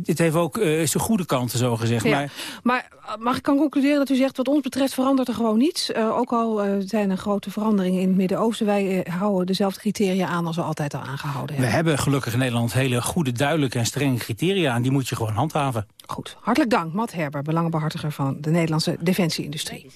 het heeft ook zijn goede kanten, zo gezegd. Ja. Maar, maar mag ik kan concluderen dat u zegt... wat ons betreft verandert er gewoon niets. ook al zijn er grote veranderingen in het Midden-Oosten. Wij houden dezelfde criteria aan als we altijd al aangehouden hebben. We hebben gelukkig in Nederland hele goede, duidelijke en strenge criteria. En die moet je gewoon handhaven. Goed. Hartelijk dank, Matt Herber, belangenbehartiger van de Nederlandse defensieindustrie.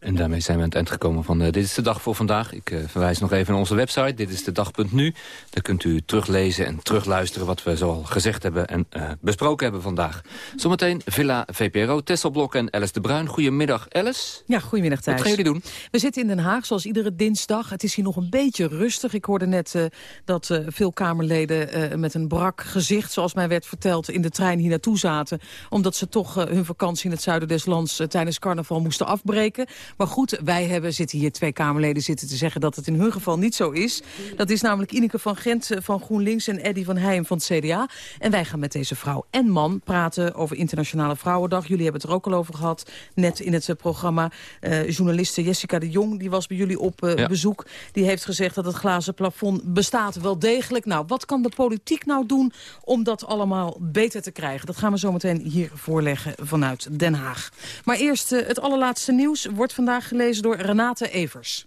En daarmee zijn we aan het eind gekomen van uh, Dit is de Dag voor vandaag. Ik uh, verwijs nog even naar onze website, dit is de dag.nu. Daar kunt u teruglezen en terugluisteren wat we zoal gezegd hebben en uh, besproken hebben vandaag. Zometeen Villa VPRO, Tesselblok en Alice de Bruin. Goedemiddag Alice. Ja, goedemiddag Thijs. Wat gaan jullie doen? We zitten in Den Haag, zoals iedere dinsdag. Het is hier nog een beetje rustig. Ik hoorde net dat veel Kamerleden met een brak gezicht, zoals mij werd verteld, in de trein hier naartoe zaten. Omdat ze toch hun vakantie in het zuiden des lands tijdens carnaval moesten afbreken. Maar goed, wij hebben, zitten hier twee Kamerleden zitten te zeggen dat het in hun geval niet zo is. Dat is namelijk Ineke van Gent van GroenLinks en Eddy van Heijem van het CDA. En wij gaan met deze vrouw en man praten over Internationale Vrouwendag. Jullie hebben het er ook al over gehad, net in het programma. Uh, journaliste Jessica de Jong, die was bij jullie op uh, ja. bezoek. Die heeft gezegd dat het glazen plafond bestaat wel degelijk. Nou, wat kan de politiek nou doen om dat allemaal beter te krijgen? Dat gaan we zo meteen hier voorleggen vanuit Den Haag. Maar eerst uh, het allerlaatste nieuws wordt vandaag gelezen door Renate Evers.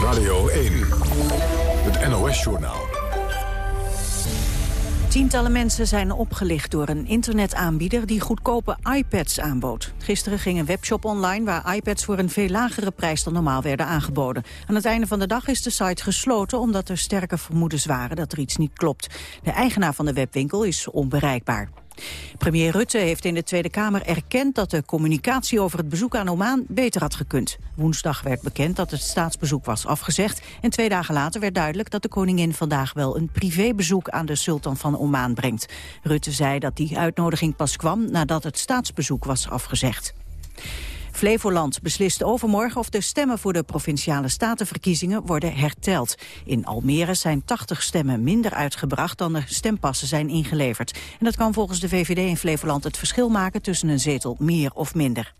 Radio 1, het NOS-journaal. Tientallen mensen zijn opgelicht door een internetaanbieder die goedkope iPads aanbood. Gisteren ging een webshop online waar iPads voor een veel lagere prijs dan normaal werden aangeboden. Aan het einde van de dag is de site gesloten omdat er sterke vermoedens waren dat er iets niet klopt. De eigenaar van de webwinkel is onbereikbaar. Premier Rutte heeft in de Tweede Kamer erkend dat de communicatie over het bezoek aan Oman beter had gekund. Woensdag werd bekend dat het staatsbezoek was afgezegd en twee dagen later werd duidelijk dat de koningin vandaag wel een privébezoek aan de sultan van Oman brengt. Rutte zei dat die uitnodiging pas kwam nadat het staatsbezoek was afgezegd. Flevoland beslist overmorgen of de stemmen voor de provinciale statenverkiezingen worden herteld. In Almere zijn 80 stemmen minder uitgebracht dan er stempassen zijn ingeleverd. En dat kan volgens de VVD in Flevoland het verschil maken tussen een zetel meer of minder.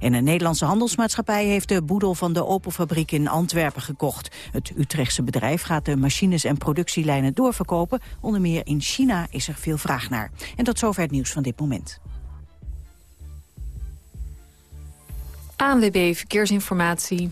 En een Nederlandse handelsmaatschappij heeft de boedel van de Opel-fabriek in Antwerpen gekocht. Het Utrechtse bedrijf gaat de machines en productielijnen doorverkopen. Onder meer in China is er veel vraag naar. En tot zover het nieuws van dit moment. ANWB Verkeersinformatie.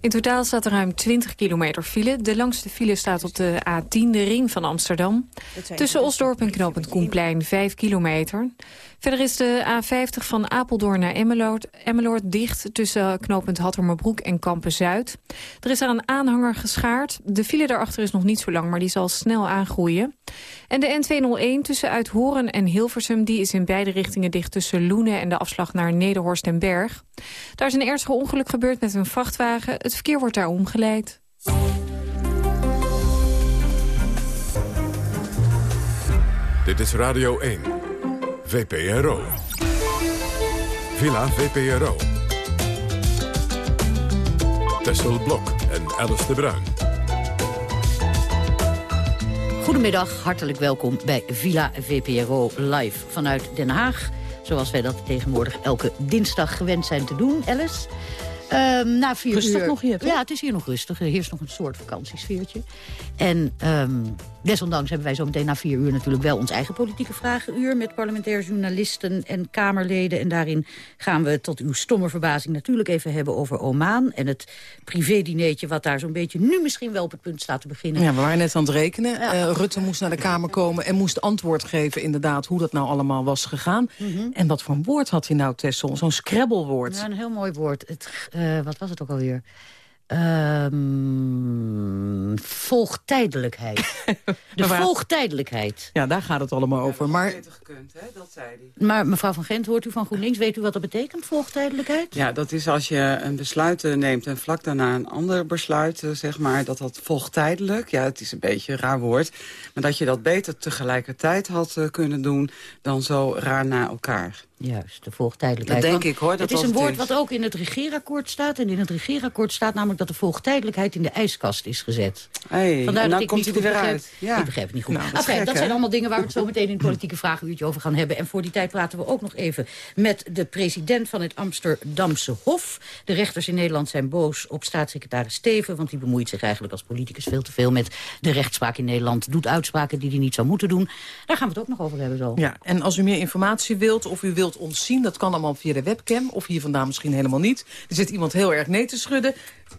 In totaal staat er ruim 20 kilometer file. De langste file staat op de A10, de ring van Amsterdam. Tussen Osdorp en knooppunt Koenplein 5 kilometer. Verder is de A50 van Apeldoorn naar Emmeloord, Emmeloord dicht... tussen knooppunt Hattermerbroek en Kampen-Zuid. Er is daar een aanhanger geschaard. De file daarachter is nog niet zo lang, maar die zal snel aangroeien. En de N201 tussen Uithoren en Hilversum... die is in beide richtingen dicht tussen Loenen en de afslag naar Nederhorst en Berg. Daar is een ernstig ongeluk gebeurd met een vrachtwagen. Het verkeer wordt daar omgeleid. Dit is Radio 1, VPRO. Villa VPRO. Tessel Blok en Alice de Bruin. Goedemiddag, hartelijk welkom bij Villa VPRO live vanuit Den Haag. Zoals wij dat tegenwoordig elke dinsdag gewend zijn te doen, Alice. Um, na vier rustig uur... nog hier, toch? Ja, het is hier nog rustig. Er heerst nog een soort vakantiesfeertje. En um, desondanks hebben wij zo meteen na vier uur natuurlijk wel ons eigen politieke vragenuur... met parlementaire journalisten en Kamerleden. En daarin gaan we tot uw stomme verbazing natuurlijk even hebben over Oman... en het privédineetje wat daar zo'n beetje nu misschien wel op het punt staat te beginnen. Ja, we waren net aan het rekenen. Ja. Uh, Rutte moest naar de Kamer komen en moest antwoord geven... inderdaad hoe dat nou allemaal was gegaan. Mm -hmm. En wat voor een woord had hij nou, Tessel? Zo'n scrabblewoord. Ja, een heel mooi woord. Het, uh, wat was het ook alweer? Um, volgtijdelijkheid. De volgtijdelijkheid. Ja, daar gaat het allemaal over. Maar... Gekund, hè? Dat zei hij. Maar mevrouw van Gent, hoort u van GroenLinks? Weet u wat dat betekent, volgtijdelijkheid? Ja, dat is als je een besluit neemt en vlak daarna een ander besluit, zeg maar, dat dat volgtijdelijk, ja, het is een beetje een raar woord, maar dat je dat beter tegelijkertijd had kunnen doen dan zo raar na elkaar. Juist, de volgtijdelijkheid. Dat denk ik, hoor, dat het is een woord wat ook in het regeerakkoord staat. En in het regeerakkoord staat namelijk dat de volgtijdelijkheid in de ijskast is gezet. Hey, Vandaar en dat dan ik komt niet hij er goed weer begrijp- uit. Ja. Ik begrijp het niet goed. Nou, dat gek, zijn allemaal dingen waar we het zo meteen in het politieke vragenuurtje over gaan hebben. En voor die tijd praten we ook nog even met de president van het Amsterdamse Hof. De rechters in Nederland zijn boos op staatssecretaris Steven... want die bemoeit zich eigenlijk als politicus veel te veel met de rechtspraak in Nederland. Doet uitspraken die hij niet zou moeten doen. Daar gaan we het ook nog over hebben zo. Ja, en als u meer informatie wilt of u wilt ons zien... dat kan allemaal via de webcam of hier vandaan misschien helemaal niet. Er zit iemand heel erg nee te schudden.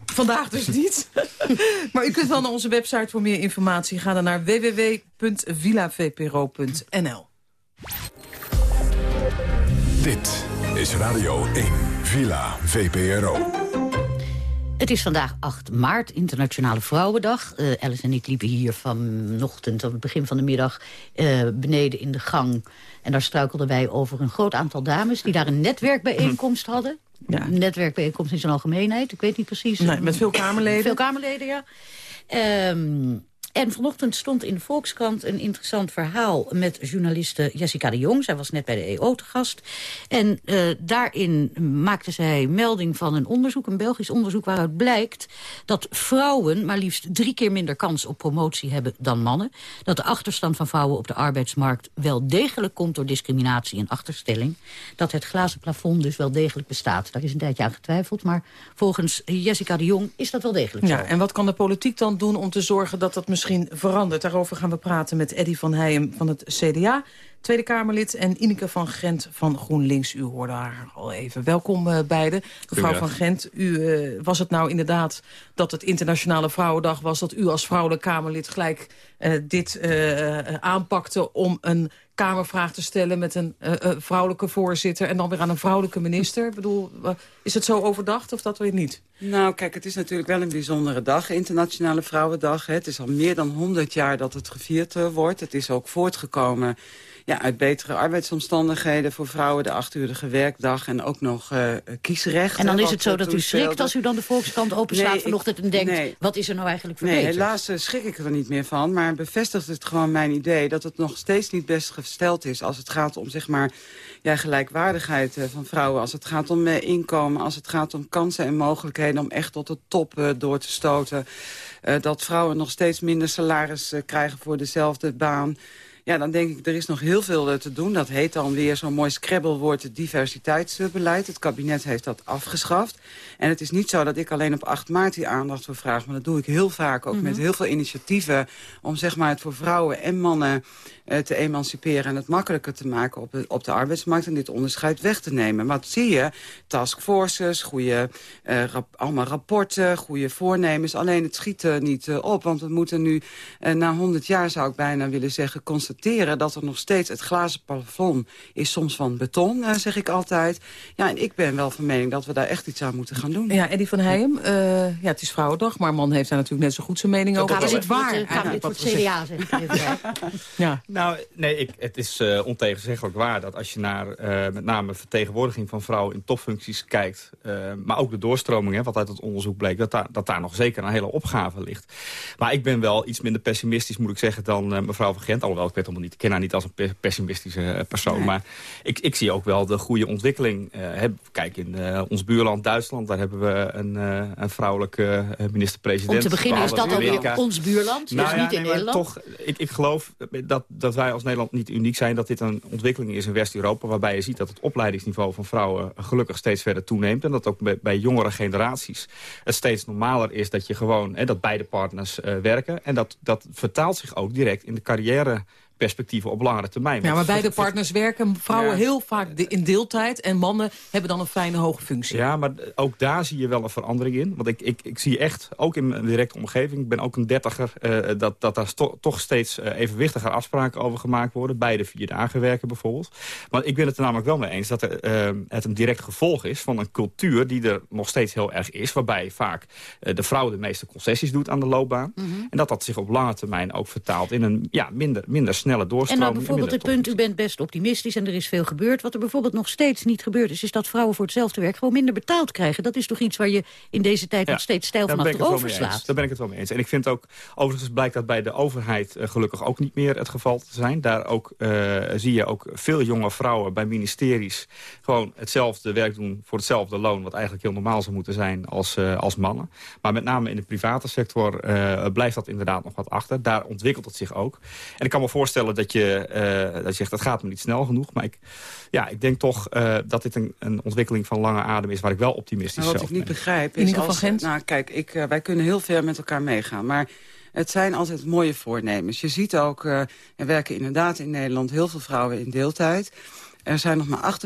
Vandaag dus niet. maar u kunt wel naar onze website voor meer informatie. Ga dan naar www.villavpro.nl. Dit is Radio 1, Villa VPRO. Het is vandaag 8 maart, Internationale Vrouwendag. Eh, Alice en ik liepen hier vanochtend, op het begin van de middag... eh, beneden in de gang. En daar struikelden wij over een groot aantal dames... die daar een netwerkbijeenkomst hadden. Ja. Een netwerkbijeenkomst in zijn algemeenheid. Ik weet niet precies. Nee, met veel Kamerleden. Veel Kamerleden, ja. Ehm, en vanochtend stond in de Volkskrant een interessant verhaal... met journaliste Jessica de Jong. Zij was net bij de EO te gast. En eh, daarin maakte zij melding van een onderzoek, een Belgisch onderzoek... waaruit blijkt dat vrouwen maar liefst drie keer minder kans op promotie hebben dan mannen. Dat de achterstand van vrouwen op de arbeidsmarkt wel degelijk komt... door discriminatie en achterstelling. Dat het glazen plafond dus wel degelijk bestaat. Daar is een tijdje aan getwijfeld, maar volgens Jessica de Jong is dat wel degelijk zo. Ja, en wat kan de politiek dan doen om te zorgen dat dat misschien verandert? Daarover gaan we praten met Eddy van Heijem van het CDA, Tweede Kamerlid... en Ineke van Gent van GroenLinks. U hoorde haar al even. Welkom uh, beiden. Mevrouw van Gent, u, uh, was het nou inderdaad dat het Internationale Vrouwendag was... dat u als vrouwelijk Kamerlid gelijk uh, dit aanpakte om een Kamervraag te stellen met een vrouwelijke voorzitter... en dan weer aan een vrouwelijke minister? Ik bedoel, is het zo overdacht of dat weer niet? Nou, kijk, het is natuurlijk wel een bijzondere dag, Internationale Vrouwendag. Hè. Het is al meer dan 100 jaar dat het gevierd uh, wordt. Het is ook voortgekomen ja, uit betere arbeidsomstandigheden voor vrouwen... de achtuurige werkdag en ook nog uh, kiesrecht. En dan is het zo dat u schrikt als u dan de Volkskrant openslaat nee, vanochtend... en denkt, nee. wat is er nou eigenlijk Nee, verbeterd? helaas uh, schrik ik er niet meer van. Maar bevestigt het gewoon mijn idee dat het nog steeds niet best gesteld is... als het gaat om, zeg maar, ja, gelijkwaardigheid van vrouwen. Als het gaat om inkomen, als het gaat om kansen en mogelijkheden... om echt tot de top door te stoten. dat vrouwen nog steeds minder salaris krijgen voor dezelfde baan... Ja, dan denk ik, er is nog heel veel te doen. Dat heet dan weer zo'n mooi scrabblewoord, het diversiteitsbeleid. Het kabinet heeft dat afgeschaft. En het is niet zo dat ik alleen op 8 maart die aandacht voor vraag. Maar dat doe ik heel vaak ook mm -hmm. met heel veel initiatieven... om zeg maar, het voor vrouwen en mannen uh, te emanciperen... en het makkelijker te maken op de, op de arbeidsmarkt... en dit onderscheid weg te nemen. Wat zie je? Taskforces, goede, rap, allemaal rapporten, goede voornemens. Alleen het schiet er niet uh, op, want we moeten nu... na 100 jaar zou ik bijna willen zeggen... constateren dat er nog steeds het glazen plafond is soms van beton, zeg ik altijd. Ja, en ik ben wel van mening dat we daar echt iets aan moeten gaan doen. Ja, Eddie van Heijem, uh, ja, het is Vrouwendag, maar man heeft daar natuurlijk net zo goed zijn mening over. Is het waar? Kamerlid voor het CDA, zeg ik even. ja. Nou, nee, ik, het is uh, ontegenzeggelijk waar dat als je naar uh, met name vertegenwoordiging van vrouwen in topfuncties kijkt, uh, maar ook de doorstroming, hè, wat uit het onderzoek bleek, dat daar, dat daar nog zeker een hele opgave ligt. Maar ik ben wel iets minder pessimistisch, moet ik zeggen, dan mevrouw van Gent. Alhoewel, ik weet helemaal niet, ik ken haar niet als een pessimistische persoon. Nee. Maar ik, ik zie ook wel de goede ontwikkeling. Heb, kijk, in ons buurland Duitsland, daar hebben we een, een vrouwelijke minister-president. Om te beginnen is dat ook ons buurland, nou, dus ja, niet in nee, Nederland. Toch, ik, ik geloof dat, dat wij als Nederland niet uniek zijn. Dat dit een ontwikkeling is in West-Europa. Waarbij je ziet dat het opleidingsniveau van vrouwen gelukkig steeds verder toeneemt. En dat ook bij, bij jongere generaties het steeds normaler is dat je gewoon, hè, dat beide partners werken. En dat, dat vertaalt zich ook direct in de carrière perspectieven op langere termijn. Ja, maar beide partners werken vrouwen ja. heel vaak in deeltijd... en mannen hebben dan een fijne hoge functie. Ja, maar ook daar zie je wel een verandering in. Want ik, ik, ik zie echt, ook in mijn directe omgeving... ik ben ook een dertiger, uh, dat, dat daar to, toch steeds uh, evenwichtiger afspraken over gemaakt worden. Beide vier dagen werken bijvoorbeeld. Maar ik ben het er namelijk wel mee eens dat er, uh, het een direct gevolg is... van een cultuur die er nog steeds heel erg is... waarbij vaak de vrouw de meeste concessies doet aan de loopbaan. Mm -hmm. En dat dat zich op lange termijn ook vertaalt in een ja, minder, minder snel snelle En nou bijvoorbeeld het punt, u bent best optimistisch en er is veel gebeurd. Wat er bijvoorbeeld nog steeds niet gebeurd is... is dat vrouwen voor hetzelfde werk gewoon minder betaald krijgen. Dat is toch iets waar je in deze tijd nog steeds stijl van achterover slaat. Daar ben ik het wel mee eens. En ik vind ook, overigens blijkt dat bij de overheid eh, gelukkig ook niet meer het geval te zijn. Daar ook, eh, zie je ook veel jonge vrouwen bij ministeries gewoon hetzelfde werk doen voor hetzelfde loon. Wat eigenlijk heel normaal zou moeten zijn als, eh, als mannen. Maar met name in de private sector blijft dat inderdaad nog wat achter. Daar ontwikkelt het zich ook. En ik kan me voorstellen dat je, eh, dat je zegt, dat gaat me niet snel genoeg. Maar ik, ja, ik denk toch eh, dat dit een, een ontwikkeling van lange adem is... waar ik wel optimistisch Maar wat zelf ik niet ben. begrijp In is... ieder geval als, Gent. Nou, kijk, ik, eh, wij kunnen heel ver met elkaar meegaan. Maar het zijn altijd mooie voornemens. Je ziet ook, eh, er werken inderdaad in Nederland heel veel vrouwen in deeltijd. Er zijn nog maar 48%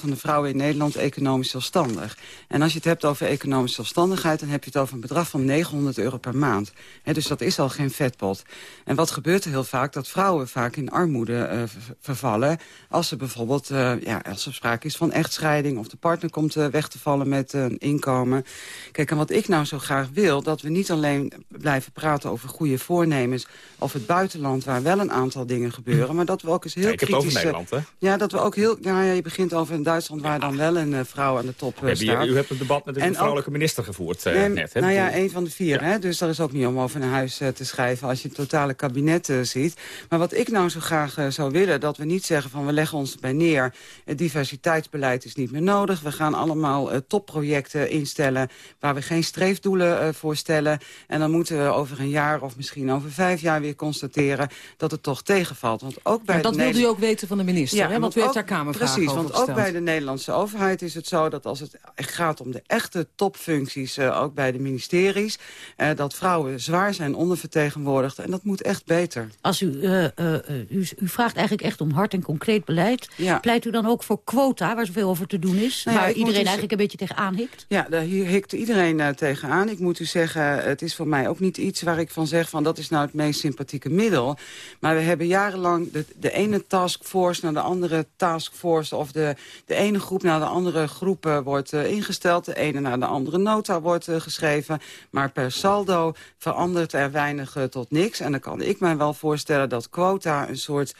van de vrouwen in Nederland economisch zelfstandig. En als je het hebt over economische zelfstandigheid... dan heb je het over een bedrag van 900 euro per maand. Dus dat is al geen vetpot. En wat gebeurt er heel vaak? Dat vrouwen vaak in armoede ver- vervallen... als er bijvoorbeeld eh, ja, als er sprake is van echtscheiding... of de partner komt eh, weg te vallen met een inkomen. Kijk, en wat ik nou zo graag wil... dat we niet alleen blijven praten over goede voornemens... of het buitenland waar wel een aantal dingen gebeuren... maar dat we ook eens heel Ja, ik heb over kritisch... Nederland, hè? Ja, dat we ook heel... Nou ja, je begint over in Duitsland waar dan wel een eh, vrouw aan de top hier- staat. u hebt een debat met de En ook- vrouwelijke minister gevoerd eh, Nee, net. Hè? nou ja, een van de vier. Hè? Dus daar is ook niet om over naar huis te schrijven... als je het totale kabinet ziet. Maar wat ik nou zo graag zou willen... dat we niet zeggen van we leggen ons erbij neer... het diversiteitsbeleid is niet meer nodig. We gaan allemaal topprojecten instellen... waar we geen streefdoelen voor stellen. En dan moeten we over een jaar of misschien over vijf jaar weer constateren... dat het toch tegenvalt. Want ook bij Ja, dat de wilde u ook weten van de minister, hè? Want u heeft daar Kamervragen Precies, over want ook bij de Nederlandse overheid is het zo... dat als het gaat om de echte topfuncties, eh, ook bij de ministeries... eh, dat vrouwen zwaar zijn ondervertegenwoordigd. En dat moet echt beter. Als u, eh, eh, eh, u, u vraagt eigenlijk echt om hard en concreet beleid. Ja. Pleit u dan ook voor quota, waar zoveel over te doen is? Nou ja, waar iedereen dus- eigenlijk een beetje tegenaan hikt? Ja, daar hier hikt iedereen eh, tegenaan. Ik moet u zeggen, het is voor mij ook niet iets waar ik van zeg... van dat is nou het meest sympathieke middel. Maar we hebben jarenlang de, de ene taskforce naar de andere taskforce... of de, de ene groep naar de andere groep wordt eh, ingesteld. De ene naar de andere nota wordt eh, geschreven. Maar per saldo verandert er weinig eh, tot niks. En dan kan ik mij wel voorstellen dat quota een soort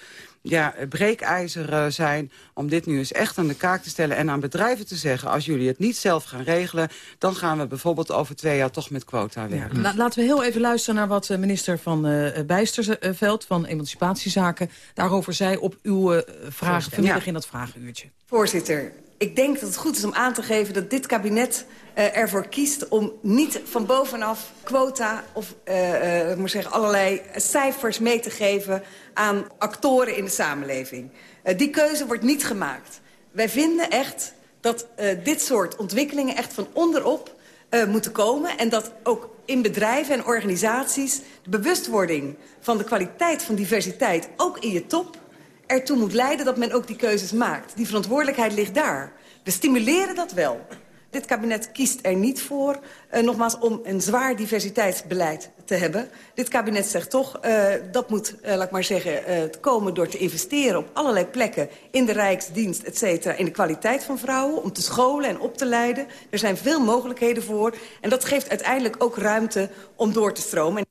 ja, breekijzer zijn om dit nu eens echt aan de kaak te stellen... en aan bedrijven te zeggen, als jullie het niet zelf gaan regelen... dan gaan we bijvoorbeeld over twee jaar toch met quota werken. La- laten we heel even luisteren naar wat eh, minister van eh Bijsterveld van Emancipatiezaken daarover zei op uw eh, vragen vanmiddag Ja. in dat vragenuurtje. Voorzitter, ik denk dat het goed is om aan te geven dat dit kabinet eh, ervoor kiest om niet van bovenaf quota of eh, eh, moet zeggen, allerlei cijfers mee te geven aan actoren in de samenleving. Die keuze wordt niet gemaakt. Wij vinden echt dat dit soort ontwikkelingen echt van onderop moeten komen. En dat ook in bedrijven en organisaties de bewustwording van de kwaliteit van diversiteit, ook in je top, ertoe moet leiden dat men ook die keuzes maakt. Die verantwoordelijkheid ligt daar. We stimuleren dat wel. Dit kabinet kiest er niet voor, eh, nogmaals, om een zwaar diversiteitsbeleid te hebben. Dit kabinet zegt toch, eh, dat moet, eh, laat ik maar zeggen, komen door te investeren op allerlei plekken in de Rijksdienst, et cetera, in de kwaliteit van vrouwen, om te scholen en op te leiden. Er zijn veel mogelijkheden voor en dat geeft uiteindelijk ook ruimte om door te stromen.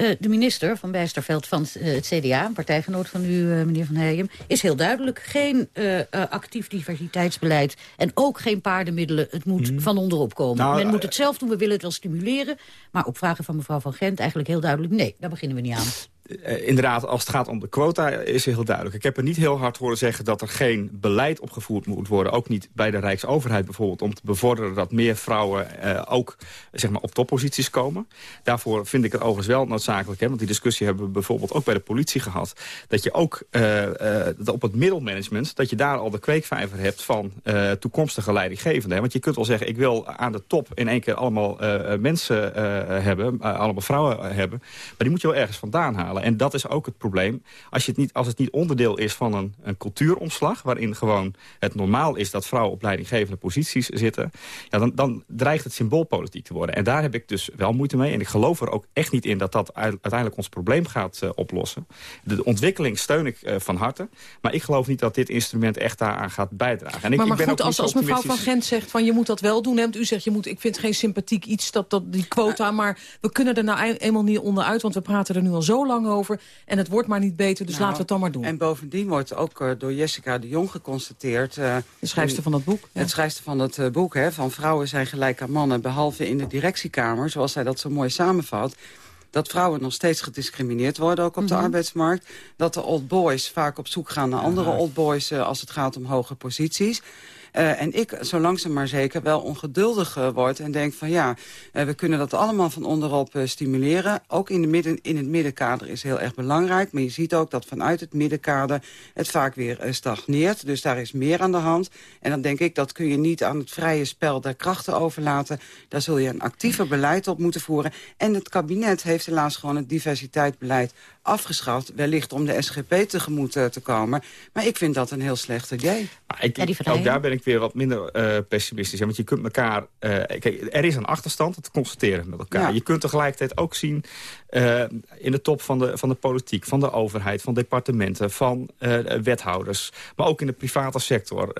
Eh, de minister van Bijsterveld van eh, het CDA, een partijgenoot van u, eh, meneer Van Heijem... is heel duidelijk geen actief diversiteitsbeleid... en ook geen paardenmiddelen. Het moet van onderop komen. Nou, Men moet het zelf doen, we willen het wel stimuleren. Maar op vragen van mevrouw Van Gent eigenlijk heel duidelijk... nee, daar beginnen we niet aan. Eh, inderdaad, als het gaat om de quota is heel duidelijk. Ik heb er niet heel hard horen zeggen dat er geen beleid opgevoerd moet worden. Ook niet bij de Rijksoverheid bijvoorbeeld. Om te bevorderen dat meer vrouwen eh, ook zeg maar, op topposities komen. Daarvoor vind ik het overigens wel noodzakelijk. Hè, want die discussie hebben we bijvoorbeeld ook bij de politie gehad. Dat je ook eh, op het middelmanagement, dat je daar al de kweekvijver hebt van toekomstige leidinggevenden. Hè. Want je kunt wel zeggen, ik wil aan de top in één keer allemaal mensen hebben. allemaal vrouwen hebben. Maar die moet je wel ergens vandaan halen. En dat is ook het probleem. Als, je het, niet, als het niet onderdeel is van een, een cultuuromslag... waarin gewoon het normaal is dat vrouwen op leidinggevende posities zitten... Ja, dan, dan dreigt het symboolpolitiek te worden. En daar heb ik dus wel moeite mee. En ik geloof er ook echt niet in dat dat uiteindelijk ons probleem gaat eh, oplossen. De ontwikkeling steun ik eh, van harte. Maar ik geloof niet dat dit instrument echt daaraan gaat bijdragen. En ik, maar ik maar ben goed, ook als, als mevrouw Van. Gent zegt van je moet dat wel doen... en u zegt, je moet, ik vind het geen sympathiek iets, dat, dat, die quota... maar we kunnen er nou een- eenmaal niet onderuit, want we praten er nu al zo lang over. En het wordt maar niet beter, dus Nou, laten we het dan maar doen. En bovendien wordt ook eh, door Jessica de Jong geconstateerd... eh, de schrijfster van dat boek. Ja. Het schrijfster van het eh, boek, hè, van vrouwen zijn gelijk aan mannen... behalve in de directiekamer, zoals zij dat zo mooi samenvat... dat vrouwen nog steeds gediscrimineerd worden, ook op de Mhm. arbeidsmarkt. Dat de old boys vaak op zoek gaan naar andere old boys... als het gaat om hoge posities. Eh, en ik zo langzaam maar zeker wel ongeduldig eh, word en denk van ja, eh, we kunnen dat allemaal van onderop eh, stimuleren. Ook in, de midden, in het middenkader is heel erg belangrijk. Maar je ziet ook dat vanuit het middenkader het vaak weer eh, stagneert. Dus daar is meer aan de hand. En dan denk ik, dat kun je niet aan het vrije spel der krachten overlaten. Daar zul je een actiever beleid op moeten voeren. En het kabinet heeft helaas gewoon het diversiteitsbeleid afgeschaft. Wellicht om de SGP tegemoet te komen. Maar ik vind dat een heel slecht idee. Maar ik, ook daar ben ik weer wat minder eh, pessimistisch. Hè, want je kunt elkaar... eh, kijk, er is een achterstand, dat constateren met elkaar. Ja. Je kunt tegelijkertijd ook zien... eh, in de top van de, van de politiek, van de overheid, van departementen... van wethouders, maar ook in de private sector.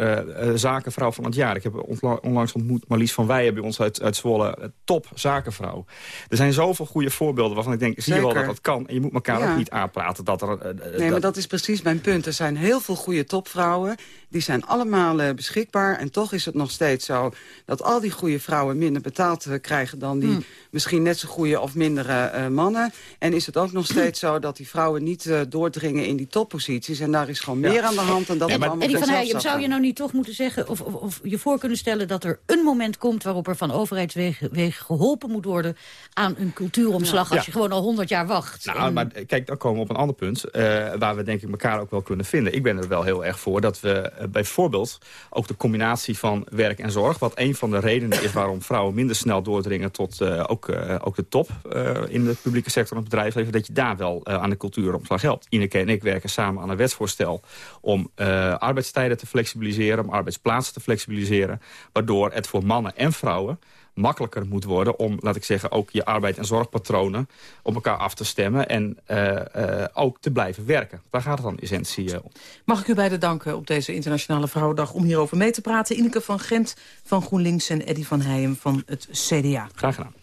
zakenvrouw van het jaar. Ik heb onlangs ontmoet Marlies van Weijen bij ons uit, uit Zwolle. top zakenvrouw. Er zijn zoveel goede voorbeelden waarvan ik denk... zie je wel dat dat kan. En je moet elkaar Ja. ook niet aanpraten dat er... Nee, maar dat is precies mijn punt. Er zijn heel veel goede topvrouwen. Die zijn allemaal eh, beschikbaar. En toch is het nog steeds zo dat al die goede vrouwen minder betaald eh, krijgen... dan die Hmm. misschien net zo goede of mindere eh, mannen. En is het ook nog steeds zo dat die vrouwen niet eh, doordringen in die topposities. En daar is gewoon meer aan de hand. En dat En het allemaal van Heijem, zou je nou niet toch moeten zeggen... Of, of, of je voor kunnen stellen dat er een moment komt... waarop er van overheidswegen wegen geholpen moet worden... aan een cultuuromslag Ja. als je gewoon al 100 jaar wacht. Nou, En- maar kijk, dan komen we op een ander punt... eh, waar we denk ik elkaar ook wel kunnen vinden. Ik ben er wel heel erg voor dat we bijvoorbeeld... ook de combinatie van werk en zorg... wat een van de redenen is waarom vrouwen minder snel doordringen... tot eh, ook, eh, ook de top eh, in de publieke sector en het bedrijfsleven... dat je daar wel aan de cultuuromslag helpt. Ineke en ik werken samen aan een wetsvoorstel... om arbeidstijden te flexibiliseren, om arbeidsplaatsen te flexibiliseren... waardoor het voor mannen en vrouwen makkelijker moet worden om, laat ik zeggen, ook je arbeid- en zorgpatronen op elkaar af te stemmen en eh, eh, ook te blijven werken. Daar gaat het dan in essentie eh, om. Mag ik u beiden danken op deze Internationale Vrouwendag om hierover mee te praten. Ineke van Gent van GroenLinks en Eddy van Heijem van het CDA. Graag gedaan.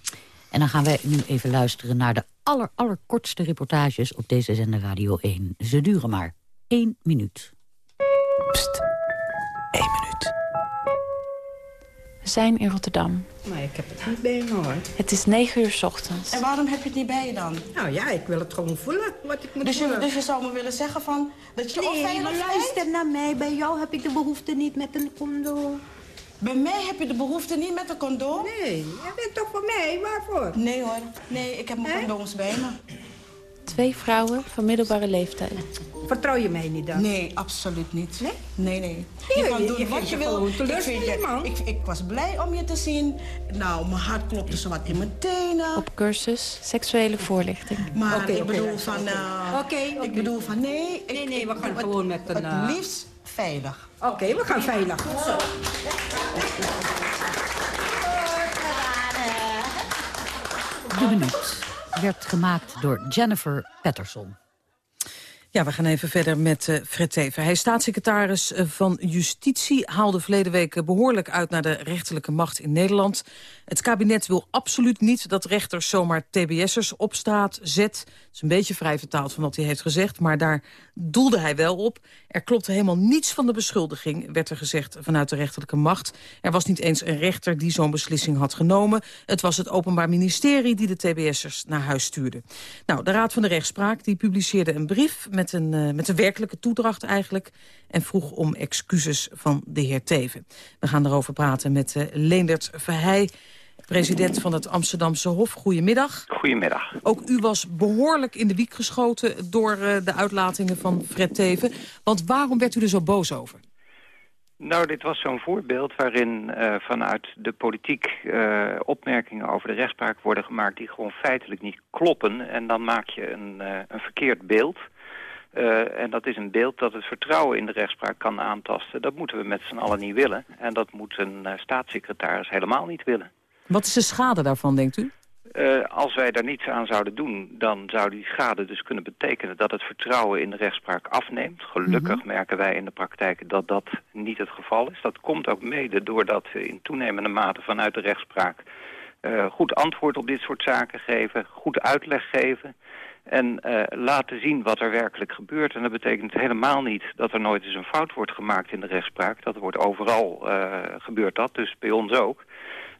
En dan gaan wij nu even luisteren naar de aller, allerkortste reportages op deze zender Radio 1. Ze duren maar één minuut. Pst, zijn in Rotterdam. Maar ik heb het niet bij me hoor. Het is 9 uur 's ochtends. En waarom heb je het niet bij je dan? Nou ja, ik wil het gewoon voelen wat ik moet Dus je, voelen. dus je zou me willen zeggen van dat je Nee, maar bent? luister naar mij. Bij jou heb ik de behoefte niet met een condoom. Bij mij heb je de behoefte niet met een condoom? Nee, jij bent toch voor mij? Waarvoor? Nee hoor. Nee, ik heb mijn condooms bij me. Twee vrouwen van middelbare leeftijd. Vertrouw je mij niet dan? Nee, absoluut niet. Nee? Nee, nee. Je kan doen je wat je wil. Ik, man. ik, ik was blij om je te zien. Nou, mijn hart klopte zo wat in mijn tenen. Op cursus seksuele voorlichting. Maar ik bedoel van... oké. eh, Oké. Ik bedoel van nee. ik- Nee, nee, we gaan doe gewoon met een, eh, Het liefst veilig. Oké, we gaan veilig. De minuut werd gemaakt door Jennifer Patterson. Ja, we gaan even verder met eh Fred Teven. Hij is staatssecretaris eh, van Justitie. Haalde verleden week eh, behoorlijk uit naar de rechterlijke macht in Nederland. Het kabinet wil absoluut niet dat rechters zomaar tbs'ers op straat zet. Het is een beetje vrij vertaald van wat hij heeft gezegd, maar daar doelde hij wel op. Er klopte helemaal niets van de beschuldiging, werd er gezegd vanuit de rechterlijke macht. Er was niet eens een rechter die zo'n beslissing had genomen. Het was het Openbaar Ministerie die de tbs'ers naar huis stuurde. Nou, de Raad van de Rechtspraak die publiceerde een brief met een, eh, met een werkelijke toedracht eigenlijk... en vroeg om excuses van de heer Teven. We gaan erover praten met eh, Leendert Verheij, president van het Amsterdamse Hof. Goedemiddag. Goedemiddag. Ook u was behoorlijk in de wiek geschoten door eh, de uitlatingen van Fred Teven. Want waarom werd u er zo boos over? Nou, dit was zo'n voorbeeld waarin eh, vanuit de politiek eh, opmerkingen over de rechtspraak worden gemaakt die gewoon feitelijk niet kloppen. En dan maak je een, een verkeerd beeld. En dat is een beeld dat het vertrouwen in de rechtspraak kan aantasten. Dat moeten we met z'n allen niet willen. En dat moet een staatssecretaris helemaal niet willen. Wat is de schade daarvan, denkt u? Eh, als wij daar niets aan zouden doen, dan zou die schade dus kunnen betekenen dat het vertrouwen in de rechtspraak afneemt. Gelukkig merken wij in de praktijk dat dat niet het geval is. Dat komt ook mede doordat we in toenemende mate vanuit de rechtspraak eh, goed antwoord op dit soort zaken geven, goed uitleg geven. En uh, laten zien wat er werkelijk gebeurt. En dat betekent helemaal niet dat er nooit eens een fout wordt gemaakt in de rechtspraak. Dat wordt overal gebeurt dat, dus bij ons ook.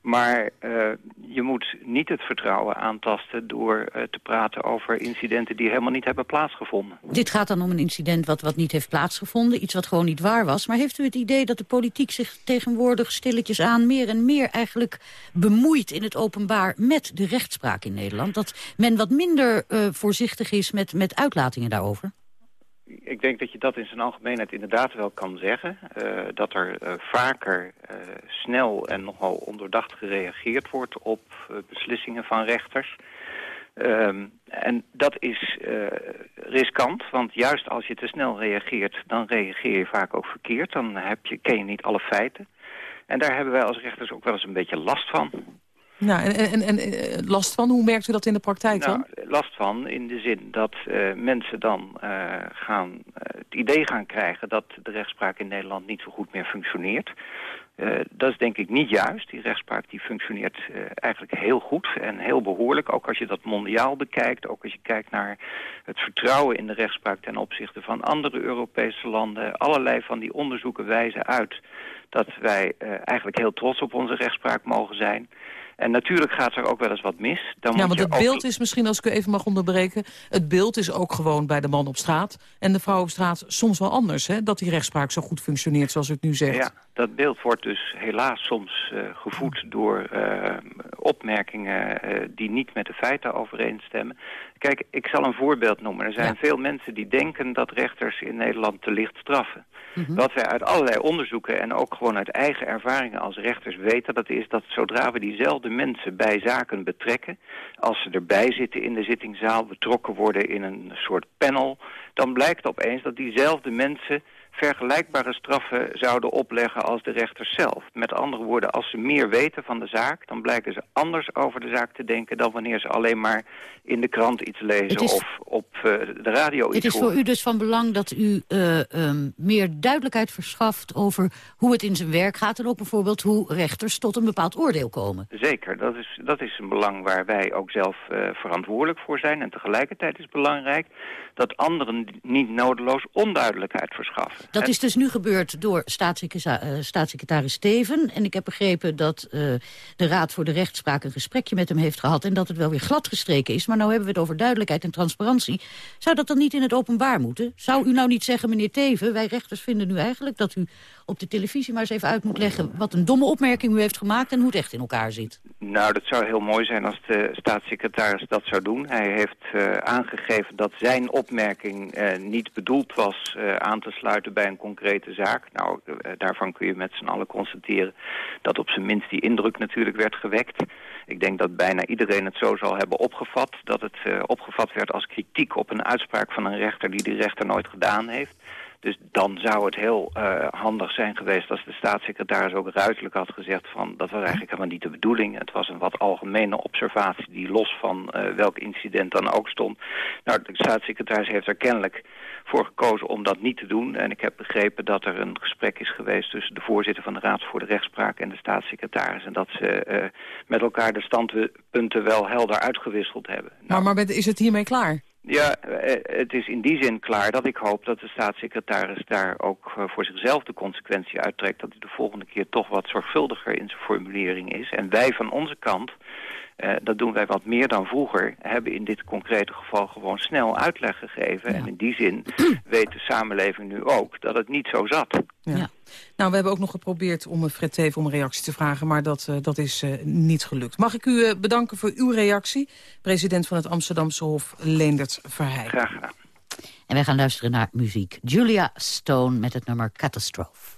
Maar uh, je moet niet het vertrouwen aantasten door uh, te praten over incidenten die helemaal niet hebben plaatsgevonden. Dit gaat dan om een incident wat, wat niet heeft plaatsgevonden, iets wat gewoon niet waar was. Maar heeft u het idee dat de politiek zich tegenwoordig stilletjes aan meer en meer eigenlijk bemoeit in het openbaar met de rechtspraak in Nederland? Dat men wat minder uh, voorzichtig is met, met uitlatingen daarover? Ik denk dat je dat in zijn algemeenheid inderdaad wel kan zeggen. Uh, dat er uh, vaker uh, snel en nogal ondoordacht gereageerd wordt op beslissingen van rechters. Um, en dat is riskant, want juist als je te snel reageert... dan reageer je vaak ook verkeerd. Dan heb je, ken je niet alle feiten. En daar hebben wij als rechters ook wel eens een beetje last van. Nou, en, en, en last van, hoe merkt u dat in de praktijk dan? Nou, last van in de zin dat uh, mensen dan uh, gaan, het idee gaan krijgen dat de rechtspraak in Nederland niet zo goed meer functioneert. dat is denk ik niet juist. Die rechtspraak die functioneert eigenlijk heel goed en heel behoorlijk. Ook als je dat mondiaal bekijkt. Ook als je kijkt naar het vertrouwen in de rechtspraak ten opzichte van andere Europese landen. Allerlei van die onderzoeken wijzen uit dat wij eigenlijk heel trots op onze rechtspraak mogen zijn. En natuurlijk gaat er ook wel eens wat mis. Dan ja, want het ook... beeld is misschien, als ik u even mag onderbreken... het beeld is ook gewoon bij de man op straat en de vrouw op straat soms wel anders. Hè? Dat die rechtspraak zo goed functioneert zoals u het nu zegt. Ja, dat beeld wordt dus helaas soms uh, gevoed door uh, opmerkingen uh, die niet met de feiten overeenstemmen. Kijk, ik zal een voorbeeld noemen. Er zijn ja. veel mensen die denken dat rechters in Nederland te licht straffen. -hmm. Wat wij uit allerlei onderzoeken en ook gewoon uit eigen ervaringen als rechters weten... dat is dat zodra we diezelfde mensen bij zaken betrekken... als ze erbij zitten in de zittingzaal, betrokken worden in een soort panel... dan blijkt opeens dat diezelfde mensen vergelijkbare straffen zouden opleggen als de rechters zelf. Met andere woorden, als ze meer weten van de zaak... dan blijken ze anders over de zaak te denken... dan wanneer ze alleen maar in de krant iets lezen is, of op uh, de radio iets Het is horen. voor u dus van belang dat u uh, um, meer duidelijkheid verschaft... over hoe het in zijn werk gaat... en ook bijvoorbeeld hoe rechters tot een bepaald oordeel komen. Zeker, dat is, dat is een belang waar wij ook zelf uh, verantwoordelijk voor zijn. En tegelijkertijd is het belangrijk dat anderen niet nodeloos onduidelijkheid verschaffen. Dat is dus nu gebeurd door staatssecretaris, uh, staatssecretaris Steven. En ik heb begrepen dat uh, de Raad voor de Rechtspraak een gesprekje met hem heeft gehad... en dat het wel weer gladgestreken is. Maar nou hebben we het over duidelijkheid en transparantie. Zou dat dan niet in het openbaar moeten? Zou u nou niet zeggen, meneer Teven, wij rechters vinden nu eigenlijk... dat u op de televisie maar eens even uit moet leggen... wat een domme opmerking u heeft gemaakt en hoe het echt in elkaar zit? Nou, dat zou heel mooi zijn als de staatssecretaris dat zou doen. Hij heeft uh, aangegeven dat zijn opmerking uh, niet bedoeld was aan te sluiten bij een concrete zaak. Nou, daarvan kun je met z'n allen constateren dat op zijn minst die indruk natuurlijk werd gewekt. Ik denk dat bijna iedereen het zo zal hebben opgevat. Dat het opgevat werd als kritiek op een uitspraak van een rechter die die rechter nooit gedaan heeft. Dus dan zou het heel uh, handig zijn geweest als de staatssecretaris ook ruidelijk had gezegd van dat was eigenlijk helemaal niet de bedoeling. Het was een wat algemene observatie die los van welk incident dan ook stond. Nou, de staatssecretaris heeft er kennelijk voor gekozen om dat niet te doen. En ik heb begrepen dat er een gesprek is geweest tussen de voorzitter van de Raad voor de Rechtspraak en de staatssecretaris. En dat ze uh, met elkaar de standpunten wel helder uitgewisseld hebben. Nou, maar, maar is het hiermee klaar? Ja, het is in die zin klaar dat ik hoop dat de staatssecretaris daar ook voor zichzelf de consequentie uittrekt. Dat hij de volgende keer toch wat zorgvuldiger in zijn formulering is. En wij van onze kant, uh, dat doen wij wat meer dan vroeger, hebben in dit concrete geval gewoon snel uitleg gegeven. Ja. En in die zin weet de samenleving nu ook dat het niet zo zat. Ja. Nou, we hebben ook nog geprobeerd om Fred Teven om een reactie te vragen... maar dat, uh, dat is uh, niet gelukt. Mag ik u uh, bedanken voor uw reactie? President van het Amsterdamse Hof, Leendert Verheij. Graag gedaan. En wij gaan luisteren naar muziek. Julia Stone met het nummer Catastrophe.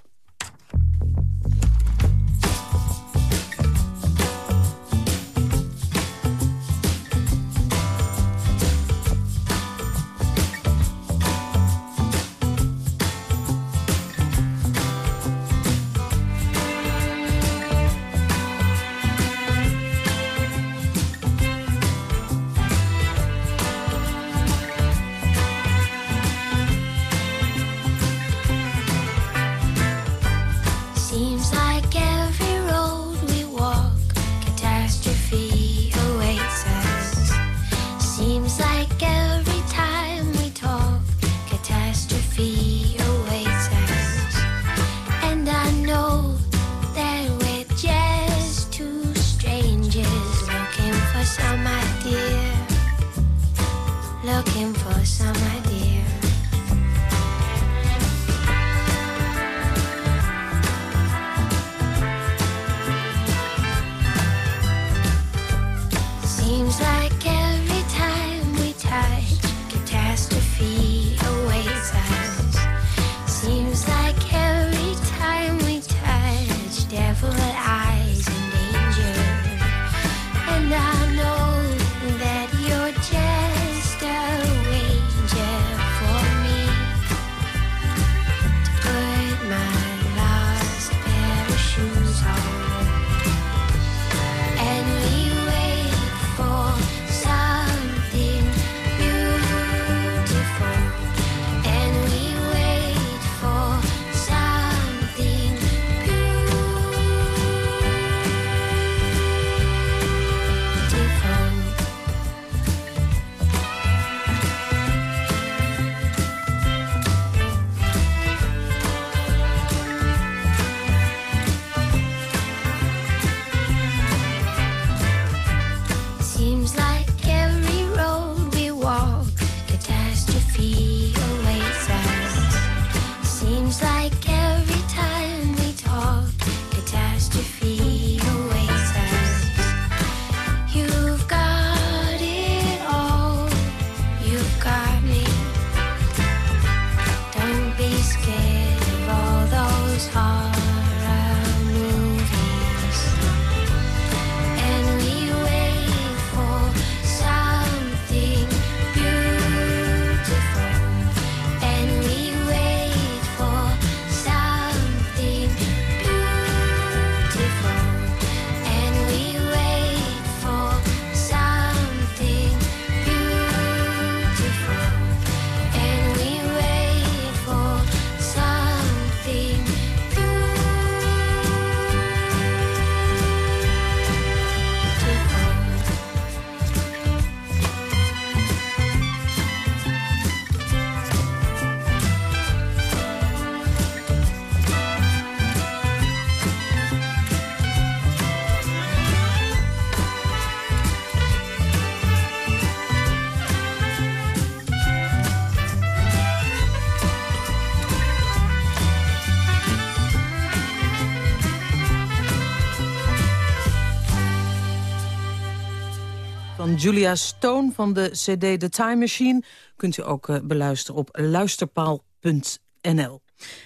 Julia Stone van de CD The Time Machine. Kunt u ook eh, beluisteren op luisterpaal.nl.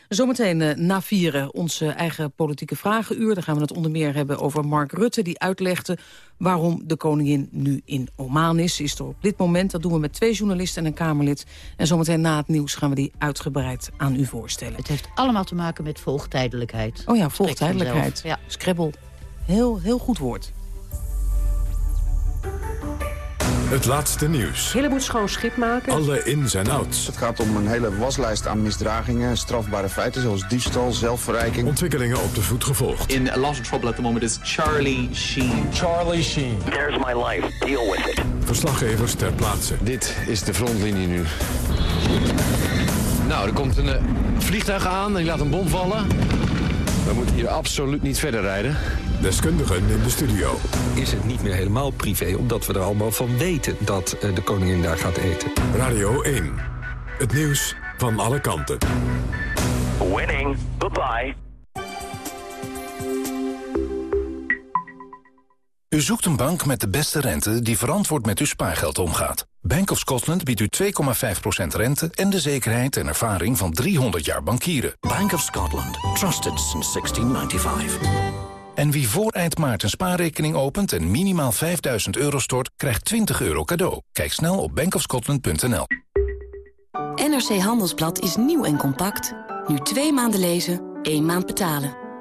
Zometeen eh, na vieren onze eigen politieke vragenuur. Daar gaan we het onder meer hebben over Mark Rutte... die uitlegde waarom de koningin nu in Oman is. Is er op dit moment, dat doen we met twee journalisten en een Kamerlid. En zometeen na het nieuws gaan we die uitgebreid aan u voorstellen. Het heeft allemaal te maken met volgtijdelijkheid. Oh ja, volgtijdelijkheid. Ja. Scrabble. Heel, heel goed woord. Het laatste nieuws. Hele moet schoon schip maken. Alle ins en outs. Het gaat om een hele waslijst aan misdragingen, strafbare feiten zoals diefstal, zelfverrijking. Ontwikkelingen op de voet gevolgd. In a lot of trouble at the moment is Charlie Sheen. Charlie Sheen. There's my life. Deal with it. Verslaggevers ter plaatse. Dit is de frontlinie nu. Nou, er komt een eh, vliegtuig aan en die laat een bom vallen. We moeten hier absoluut niet verder rijden. Deskundigen in de studio. Is het niet meer helemaal privé, omdat we er allemaal van weten dat eh, de koningin daar gaat eten. Radio 1. Het nieuws van alle kanten. Winning. Goodbye. U zoekt een bank met de beste rente die verantwoord met uw spaargeld omgaat. Bank of Scotland biedt u 2,5% rente en de zekerheid en ervaring van 300 jaar bankieren. Bank of Scotland. Trusted since 1695. En wie voor eind maart een spaarrekening opent en minimaal 5000 euro stort, krijgt 20 euro cadeau. Kijk snel op bankofscotland.nl. NRC Handelsblad is nieuw en compact. Nu twee maanden lezen, één maand betalen.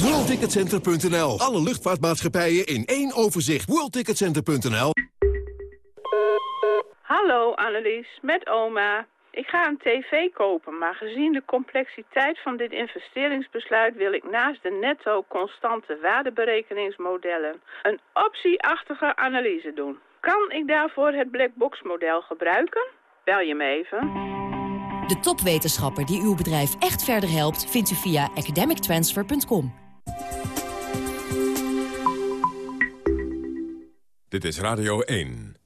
WorldTicketCenter.nl. Alle luchtvaartmaatschappijen in één overzicht. WorldTicketCenter.nl. Hallo Annelies, met oma. Ik ga een tv kopen, maar gezien de complexiteit van dit investeringsbesluit wil ik naast de netto constante waardeberekeningsmodellen een optieachtige analyse doen. Kan ik daarvoor het blackbox model gebruiken? Bel je me even. De topwetenschapper die uw bedrijf echt verder helpt... vindt u via academictransfer.com. Dit is Radio 1.